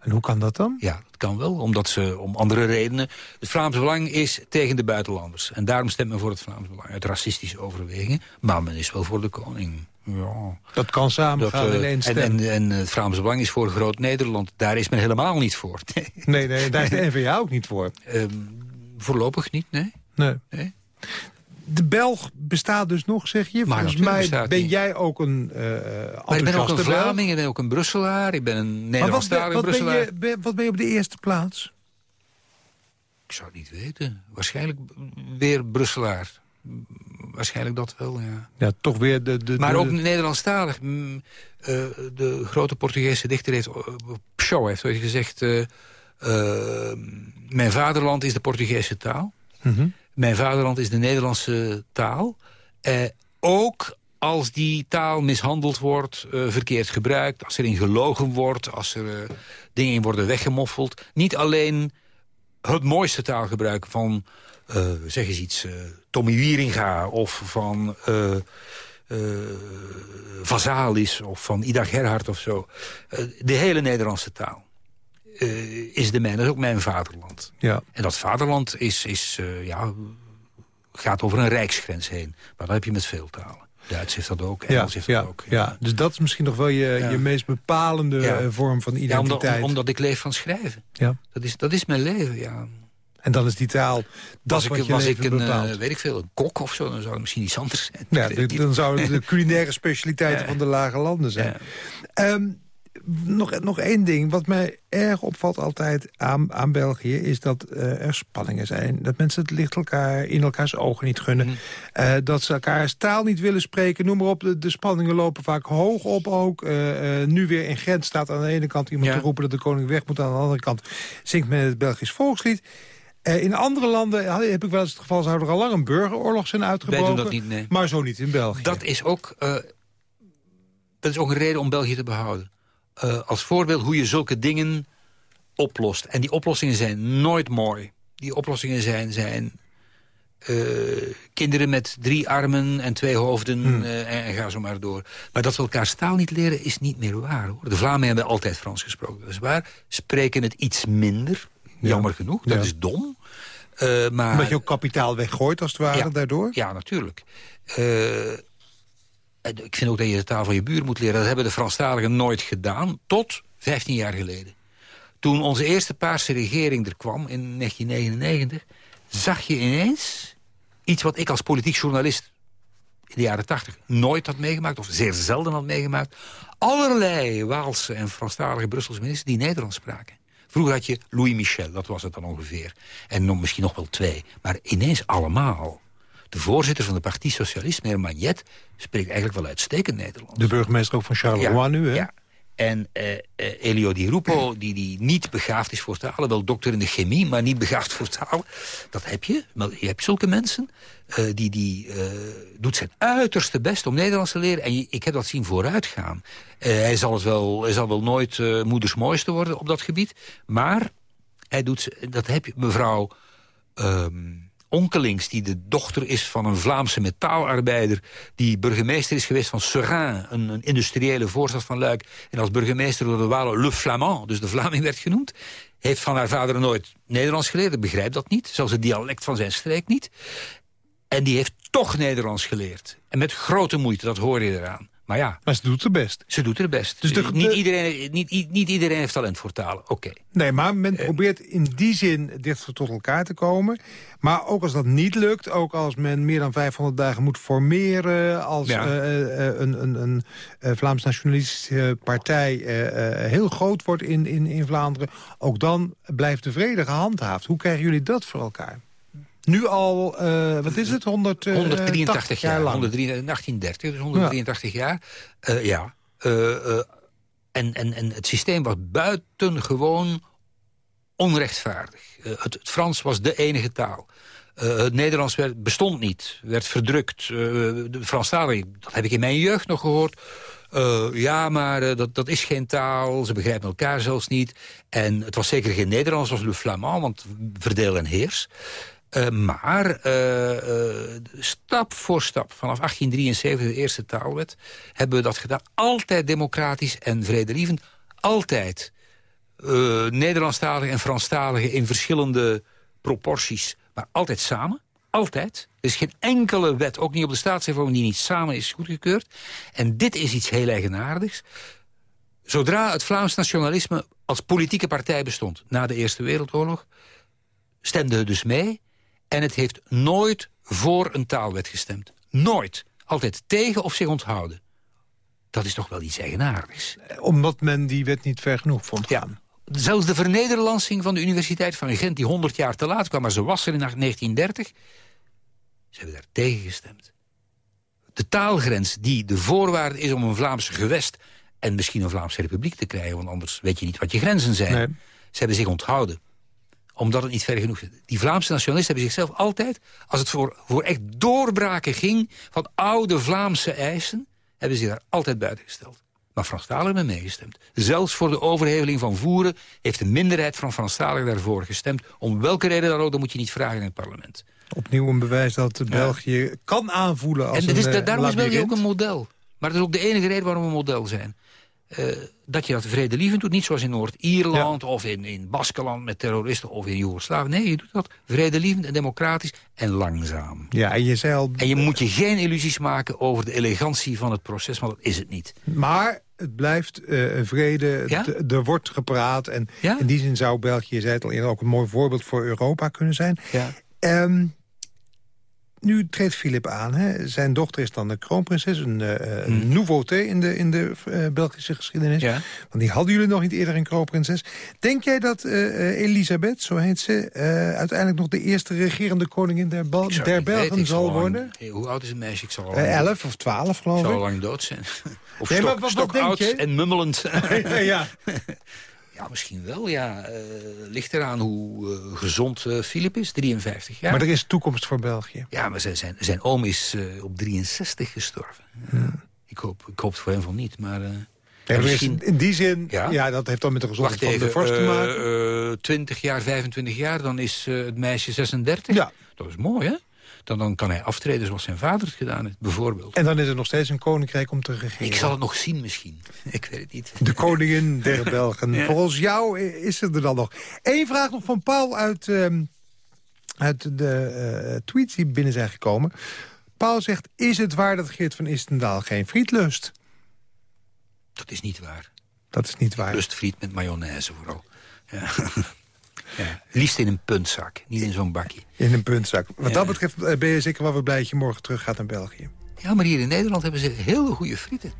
Speaker 3: En hoe kan dat dan?
Speaker 4: Ja, dat kan wel. Omdat ze om andere redenen... Het Vlaams Belang is tegen de buitenlanders. En daarom stemt men voor het Vlaams Belang. Uit racistische overwegingen. Maar men is wel voor de koning. Ja.
Speaker 3: Dat kan samengaan
Speaker 4: Dat,
Speaker 3: in één stem.
Speaker 4: En, en, en het Vlaams Belang is voor Groot Nederland. Daar is men helemaal niet voor.
Speaker 3: nee, nee, daar is de NVA ook niet voor.
Speaker 4: Um, voorlopig niet, nee.
Speaker 3: Nee.
Speaker 4: nee.
Speaker 3: De Belg bestaat dus nog, zeg je.
Speaker 4: Maar
Speaker 3: Volgens mij ben
Speaker 4: niet.
Speaker 3: jij ook een uh,
Speaker 4: Maar ik ben ook een Vlaming, ik ben ook een Brusselaar. Ik ben een Nederlandstalige
Speaker 3: wat,
Speaker 4: Brusselaar.
Speaker 3: Ben je, ben, wat ben je op de eerste plaats?
Speaker 4: Ik zou het niet weten. Waarschijnlijk weer Brusselaar. Waarschijnlijk dat wel, ja.
Speaker 3: Ja, toch weer de... de
Speaker 4: maar
Speaker 3: de...
Speaker 4: ook Nederlandstalig. Mm, uh, de grote Portugese dichter heeft, uh, Shaw heeft ooit gezegd... Uh, mijn vaderland is de Portugese taal.
Speaker 3: Mm -hmm.
Speaker 4: Mijn vaderland is de Nederlandse taal. ook als die taal mishandeld wordt, verkeerd gebruikt... als er in gelogen wordt, als er dingen in worden weggemoffeld. Niet alleen het mooiste taalgebruik van... Uh, zeg eens iets, Tommy Wieringa of van Vazalis of van Ida Gerhard of zo. de hele Nederlandse taal is de mijne, dat is ook mijn vaderland.
Speaker 3: Ja.
Speaker 4: En dat vaderland is, is, ja, gaat over een rijksgrens heen. Maar dat heb je met veel talen. Duits heeft dat ook, Engels
Speaker 3: ja,
Speaker 4: heeft
Speaker 3: ja,
Speaker 4: dat ook.
Speaker 3: Ja. ja. Dus dat is misschien nog wel je, je meest bepalende ja. vorm van identiteit.
Speaker 4: Omdat, omdat, ik leef van schrijven.
Speaker 3: Ja.
Speaker 4: Dat, is, dat is mijn leven, ja.
Speaker 3: En dan is die taal, dat
Speaker 4: was
Speaker 3: wat
Speaker 4: ik, was ik een,
Speaker 3: bepaalt.
Speaker 4: weet ik veel, een kok of zo, dan zou het misschien iets anders zijn.
Speaker 3: Ja, dan zouden de culinaire specialiteiten van de lage landen zijn. Um, nog, nog één ding, wat mij erg opvalt altijd aan, aan België... is dat uh, er spanningen zijn. Dat mensen het licht elkaar in elkaars ogen niet gunnen. Mm. Uh, dat ze elkaars taal niet willen spreken. Noem maar op, de, de spanningen lopen vaak hoog op ook. Uh, nu weer in Gent staat aan de ene kant iemand ja. te roepen... dat de koning weg moet. Aan de andere kant zingt men het Belgisch volkslied. in andere landen heb ik wel eens het geval... zou er al lang een burgeroorlog zijn uitgebroken.
Speaker 4: Wij doen dat niet, nee.
Speaker 3: Maar zo niet in België.
Speaker 4: Dat is ook, dat is ook een reden om België te behouden. Uh, als voorbeeld hoe je zulke dingen oplost. En die oplossingen zijn nooit mooi. Die oplossingen zijn, zijn uh, kinderen met drie armen en twee hoofden
Speaker 3: Hmm.
Speaker 4: uh, en, ga zo maar door. Maar dat we elkaar taal niet leren is niet meer waar. Hoor. De Vlamingen hebben altijd Frans gesproken, dat is waar. Spreken het iets minder,
Speaker 3: Ja.
Speaker 4: jammer genoeg. Dat
Speaker 3: Ja.
Speaker 4: is dom. Uh, maar,
Speaker 3: Omdat je ook kapitaal weggooit als het ware
Speaker 4: Ja.
Speaker 3: daardoor?
Speaker 4: ja, natuurlijk. Ik vind ook dat je de taal van je buur moet leren. Dat hebben de Franstaligen nooit gedaan, tot 15 jaar geleden. Toen onze eerste paarse regering er kwam, in 1999... zag je ineens iets wat ik als politiek journalist... in de jaren 80 nooit had meegemaakt, of zeer zelden had meegemaakt. Allerlei Waalse en Franstalige Brusselse ministers die Nederlands spraken. Vroeger had je Louis Michel, dat was het dan ongeveer. En nog, misschien nog wel twee. Maar ineens allemaal. De voorzitter van de Partie Socialist, meneer Magnet... spreekt eigenlijk wel uitstekend Nederlands.
Speaker 3: De burgemeester ook van Charleroi nu, hè?
Speaker 4: Ja. En uh, uh, Elio Di Rupo, die, die niet begaafd is voor talen... wel dokter in de chemie, maar niet begaafd voor talen... dat heb je. Maar je hebt zulke mensen. Uh, die die doet zijn uiterste best om Nederlands te leren. En je, ik heb dat zien vooruitgaan. hij, zal het wel, hij zal wel nooit moeders mooiste worden op dat gebied. Maar Hij doet, dat heb je, mevrouw ehm, Onkelings, die de dochter is van een Vlaamse metaalarbeider... die burgemeester is geweest van Seraing, een, een industriële voorstad van Luik... en als burgemeester door de Walen Le Flamand, dus de Vlaming werd genoemd... heeft van haar vader nooit Nederlands geleerd, ik begrijp dat niet. Zelfs het dialect van zijn streek niet. En die heeft toch Nederlands geleerd. En met grote moeite, dat hoor je eraan. Maar ja,
Speaker 3: Maar ze doet het best.
Speaker 4: ze doet er best.
Speaker 3: Dus de-
Speaker 4: niet,
Speaker 3: de-
Speaker 4: iedereen, niet, niet, iedereen heeft talent voor talen, oké.
Speaker 3: Nee, maar
Speaker 4: Eh.
Speaker 3: men probeert in die zin dichter tot elkaar te komen. Maar ook als dat niet lukt, ook als men meer dan 500 dagen moet formeren... als
Speaker 4: Ja.
Speaker 3: eh, eh, een, een, een eh, Vlaams-nationalistische partij eh, eh, heel groot wordt in, in, in Vlaanderen... ook dan blijft de vrede gehandhaafd. Hoe krijgen jullie dat voor elkaar? Nu al, eh, wat is het, 100, eh,
Speaker 4: 183
Speaker 3: 80
Speaker 4: jaar,
Speaker 3: lang?
Speaker 4: 183, 1830, dus 183 jaar. Eh, ja. Eh, en, en, en het systeem was buitengewoon onrechtvaardig. Het, het Frans was de enige taal. Het Nederlands werd, bestond niet, werd verdrukt. Eh, de Franstaligen, dat heb ik in mijn jeugd nog gehoord. Eh, ja, maar dat, dat is geen taal, ze begrijpen elkaar zelfs niet. En het was zeker geen Nederlands, het was le Flamand, want verdeel en heers. Eh, maar eh, eh, stap voor stap, vanaf 1873, de eerste taalwet... hebben we dat gedaan. Altijd democratisch en vredelievend. Altijd. Nederlandstaligen en Franstaligen in verschillende proporties. Maar altijd samen. Altijd. Er is geen enkele wet, ook niet op de staatsreform... die niet samen is goedgekeurd. En dit is iets heel eigenaardigs. Zodra het Vlaams nationalisme als politieke partij bestond... na de Eerste Wereldoorlog, stemde het dus mee... en het heeft nooit voor een taalwet gestemd. Nooit. Altijd tegen of zich onthouden. Dat is toch wel iets eigenaardigs.
Speaker 3: Omdat men die wet niet ver genoeg vond
Speaker 4: Ja. Zelfs de vernederlansing van de Universiteit van Gent... die 100 jaar te laat kwam, maar ze was er in 1930... ze hebben daar tegen gestemd. De taalgrens die de voorwaarde is om een Vlaams gewest... en misschien een Vlaamse republiek te krijgen... want anders weet je niet wat je grenzen zijn.
Speaker 3: Nee.
Speaker 4: Ze hebben zich onthouden omdat het niet ver genoeg zit. Die Vlaamse nationalisten hebben zichzelf altijd... als het voor, voor echt doorbraken ging van oude Vlaamse eisen... hebben ze daar altijd buiten gesteld. Maar Franstaligen hebben meegestemd. Zelfs voor de overheveling van voeren... heeft de minderheid van Franstaligen daarvoor gestemd. Om welke reden dan ook, dat moet je niet vragen in het parlement.
Speaker 3: Opnieuw een bewijs dat België kan aanvoelen als
Speaker 4: en is,
Speaker 3: een
Speaker 4: da-
Speaker 3: eh,
Speaker 4: daarom is België ook een model. Maar dat is ook de enige reden waarom we een model zijn. Eh, dat je dat vredelievend doet, niet zoals in Noord-Ierland... of in, in Baskeland met terroristen of in Joegoslavië. Nee, je doet dat vredelievend en democratisch en langzaam.
Speaker 3: Ja, en je zei al...
Speaker 4: En je moet je geen illusies maken over de elegantie van het proces... want dat is het niet.
Speaker 3: Maar het blijft een vrede,
Speaker 4: Ja?
Speaker 3: er wordt gepraat. En
Speaker 4: Ja?
Speaker 3: in die zin zou België, je zei het al eerder, ook een mooi voorbeeld voor Europa kunnen zijn.
Speaker 4: Ja.
Speaker 3: Ehm, nu treedt Filip aan. Hè? Zijn dochter is dan de kroonprinses. Een, een nouveauté in de, in de eh, Belgische geschiedenis.
Speaker 4: Ja.
Speaker 3: Want die hadden jullie nog niet eerder een kroonprinses. Denk jij dat eh, Elisabeth, zo heet ze... uiteindelijk nog de eerste regerende koningin der,
Speaker 4: zou
Speaker 3: der Belgen zal worden?
Speaker 4: Hoe oud is een meisje? Ik zal
Speaker 3: elf of twaalf,
Speaker 4: ik
Speaker 3: geloof
Speaker 4: zal
Speaker 3: ik.
Speaker 4: lang dood zijn. Of
Speaker 3: Nee, maar wat- wat denk je?
Speaker 4: en mummelend.
Speaker 3: ja, ja.
Speaker 4: Ja, misschien wel, ja. Eh, ligt eraan hoe eh, gezond eh, Filip is, 53 jaar.
Speaker 3: Maar er is toekomst voor België.
Speaker 4: Ja, maar zijn, zijn, zijn oom is op 63 gestorven. Ja. Ik, hoop, ik hoop het voor hem van niet, maar...
Speaker 3: Ja,
Speaker 4: misschien-
Speaker 3: in die zin, ja.
Speaker 4: Ja.
Speaker 3: dat heeft dan met de gezondheid
Speaker 4: Wacht
Speaker 3: van de vorst te maken.
Speaker 4: eh, 20 jaar, 25 jaar, dan is het meisje 36.
Speaker 3: Ja.
Speaker 4: Dat is mooi, hè? Dan, dan kan hij aftreden zoals zijn vader het gedaan heeft, bijvoorbeeld.
Speaker 3: En dan is er nog steeds een koninkrijk om te regeren.
Speaker 4: Ik zal het nog zien misschien. Ik weet het niet.
Speaker 3: De koningin der Belgen.
Speaker 4: Ja.
Speaker 3: Volgens jou is het er dan nog. Eén vraag nog van Paul uit, ehm, uit de eh, tweets die binnen zijn gekomen. Paul zegt, is het waar dat Geert van Istendaal geen friet lust?
Speaker 4: Dat is niet waar.
Speaker 3: Dat is niet waar.
Speaker 4: Lust friet met mayonaise vooral. Ja. ja. Liefst in een puntzak, niet in zo'n bakje.
Speaker 3: In een puntzak. Wat
Speaker 4: Ja.
Speaker 3: dat betreft eh, ben je zeker wel weer blij dat je morgen terug gaat naar België.
Speaker 4: Ja, maar hier in Nederland hebben ze hele goede frieten.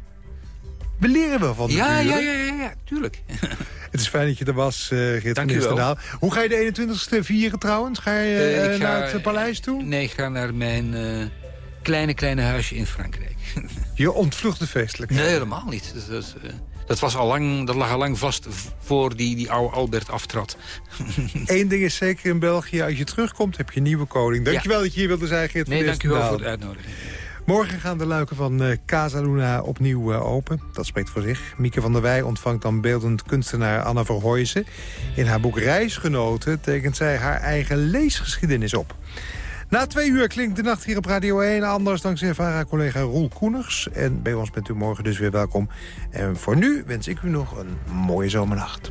Speaker 3: We leren wel van de
Speaker 4: Ja, ja, ja, ja, ja, tuurlijk.
Speaker 3: Het is fijn dat je er was, eh Geert
Speaker 4: Dank.
Speaker 3: Hoe ga je de 21ste vieren trouwens? Ga je
Speaker 4: Eh,
Speaker 3: naar het paleis toe?
Speaker 4: Nee, ik ga naar mijn kleine, kleine huisje in Frankrijk.
Speaker 3: Je ontvlucht de feestelijkheid.
Speaker 4: Nee, helemaal niet. Dat, dat, dat, was al lang, dat lag al lang vast voor die, die oude Albert aftrad.
Speaker 3: Eén ding is zeker in België, als je terugkomt heb je een nieuwe koning. Dankjewel dat je hier wilde zijn, Geert
Speaker 4: Nee,
Speaker 3: van
Speaker 4: dank u wel
Speaker 3: Istendaal.
Speaker 4: voor de uitnodiging.
Speaker 3: Morgen gaan de luiken van uh, Casa Luna opnieuw uh, open. Dat spreekt voor zich. Mieke van der Wij ontvangt dan beeldend kunstenaar Anna Verhooysen. In haar boek Reisgenoten tekent zij haar eigen leesgeschiedenis op. Na twee uur klinkt de nacht hier op Radio 1 anders dankzij VARA-collega Roel Koeners. En bij ons bent u morgen dus weer welkom. En voor nu wens ik u nog een mooie zomernacht.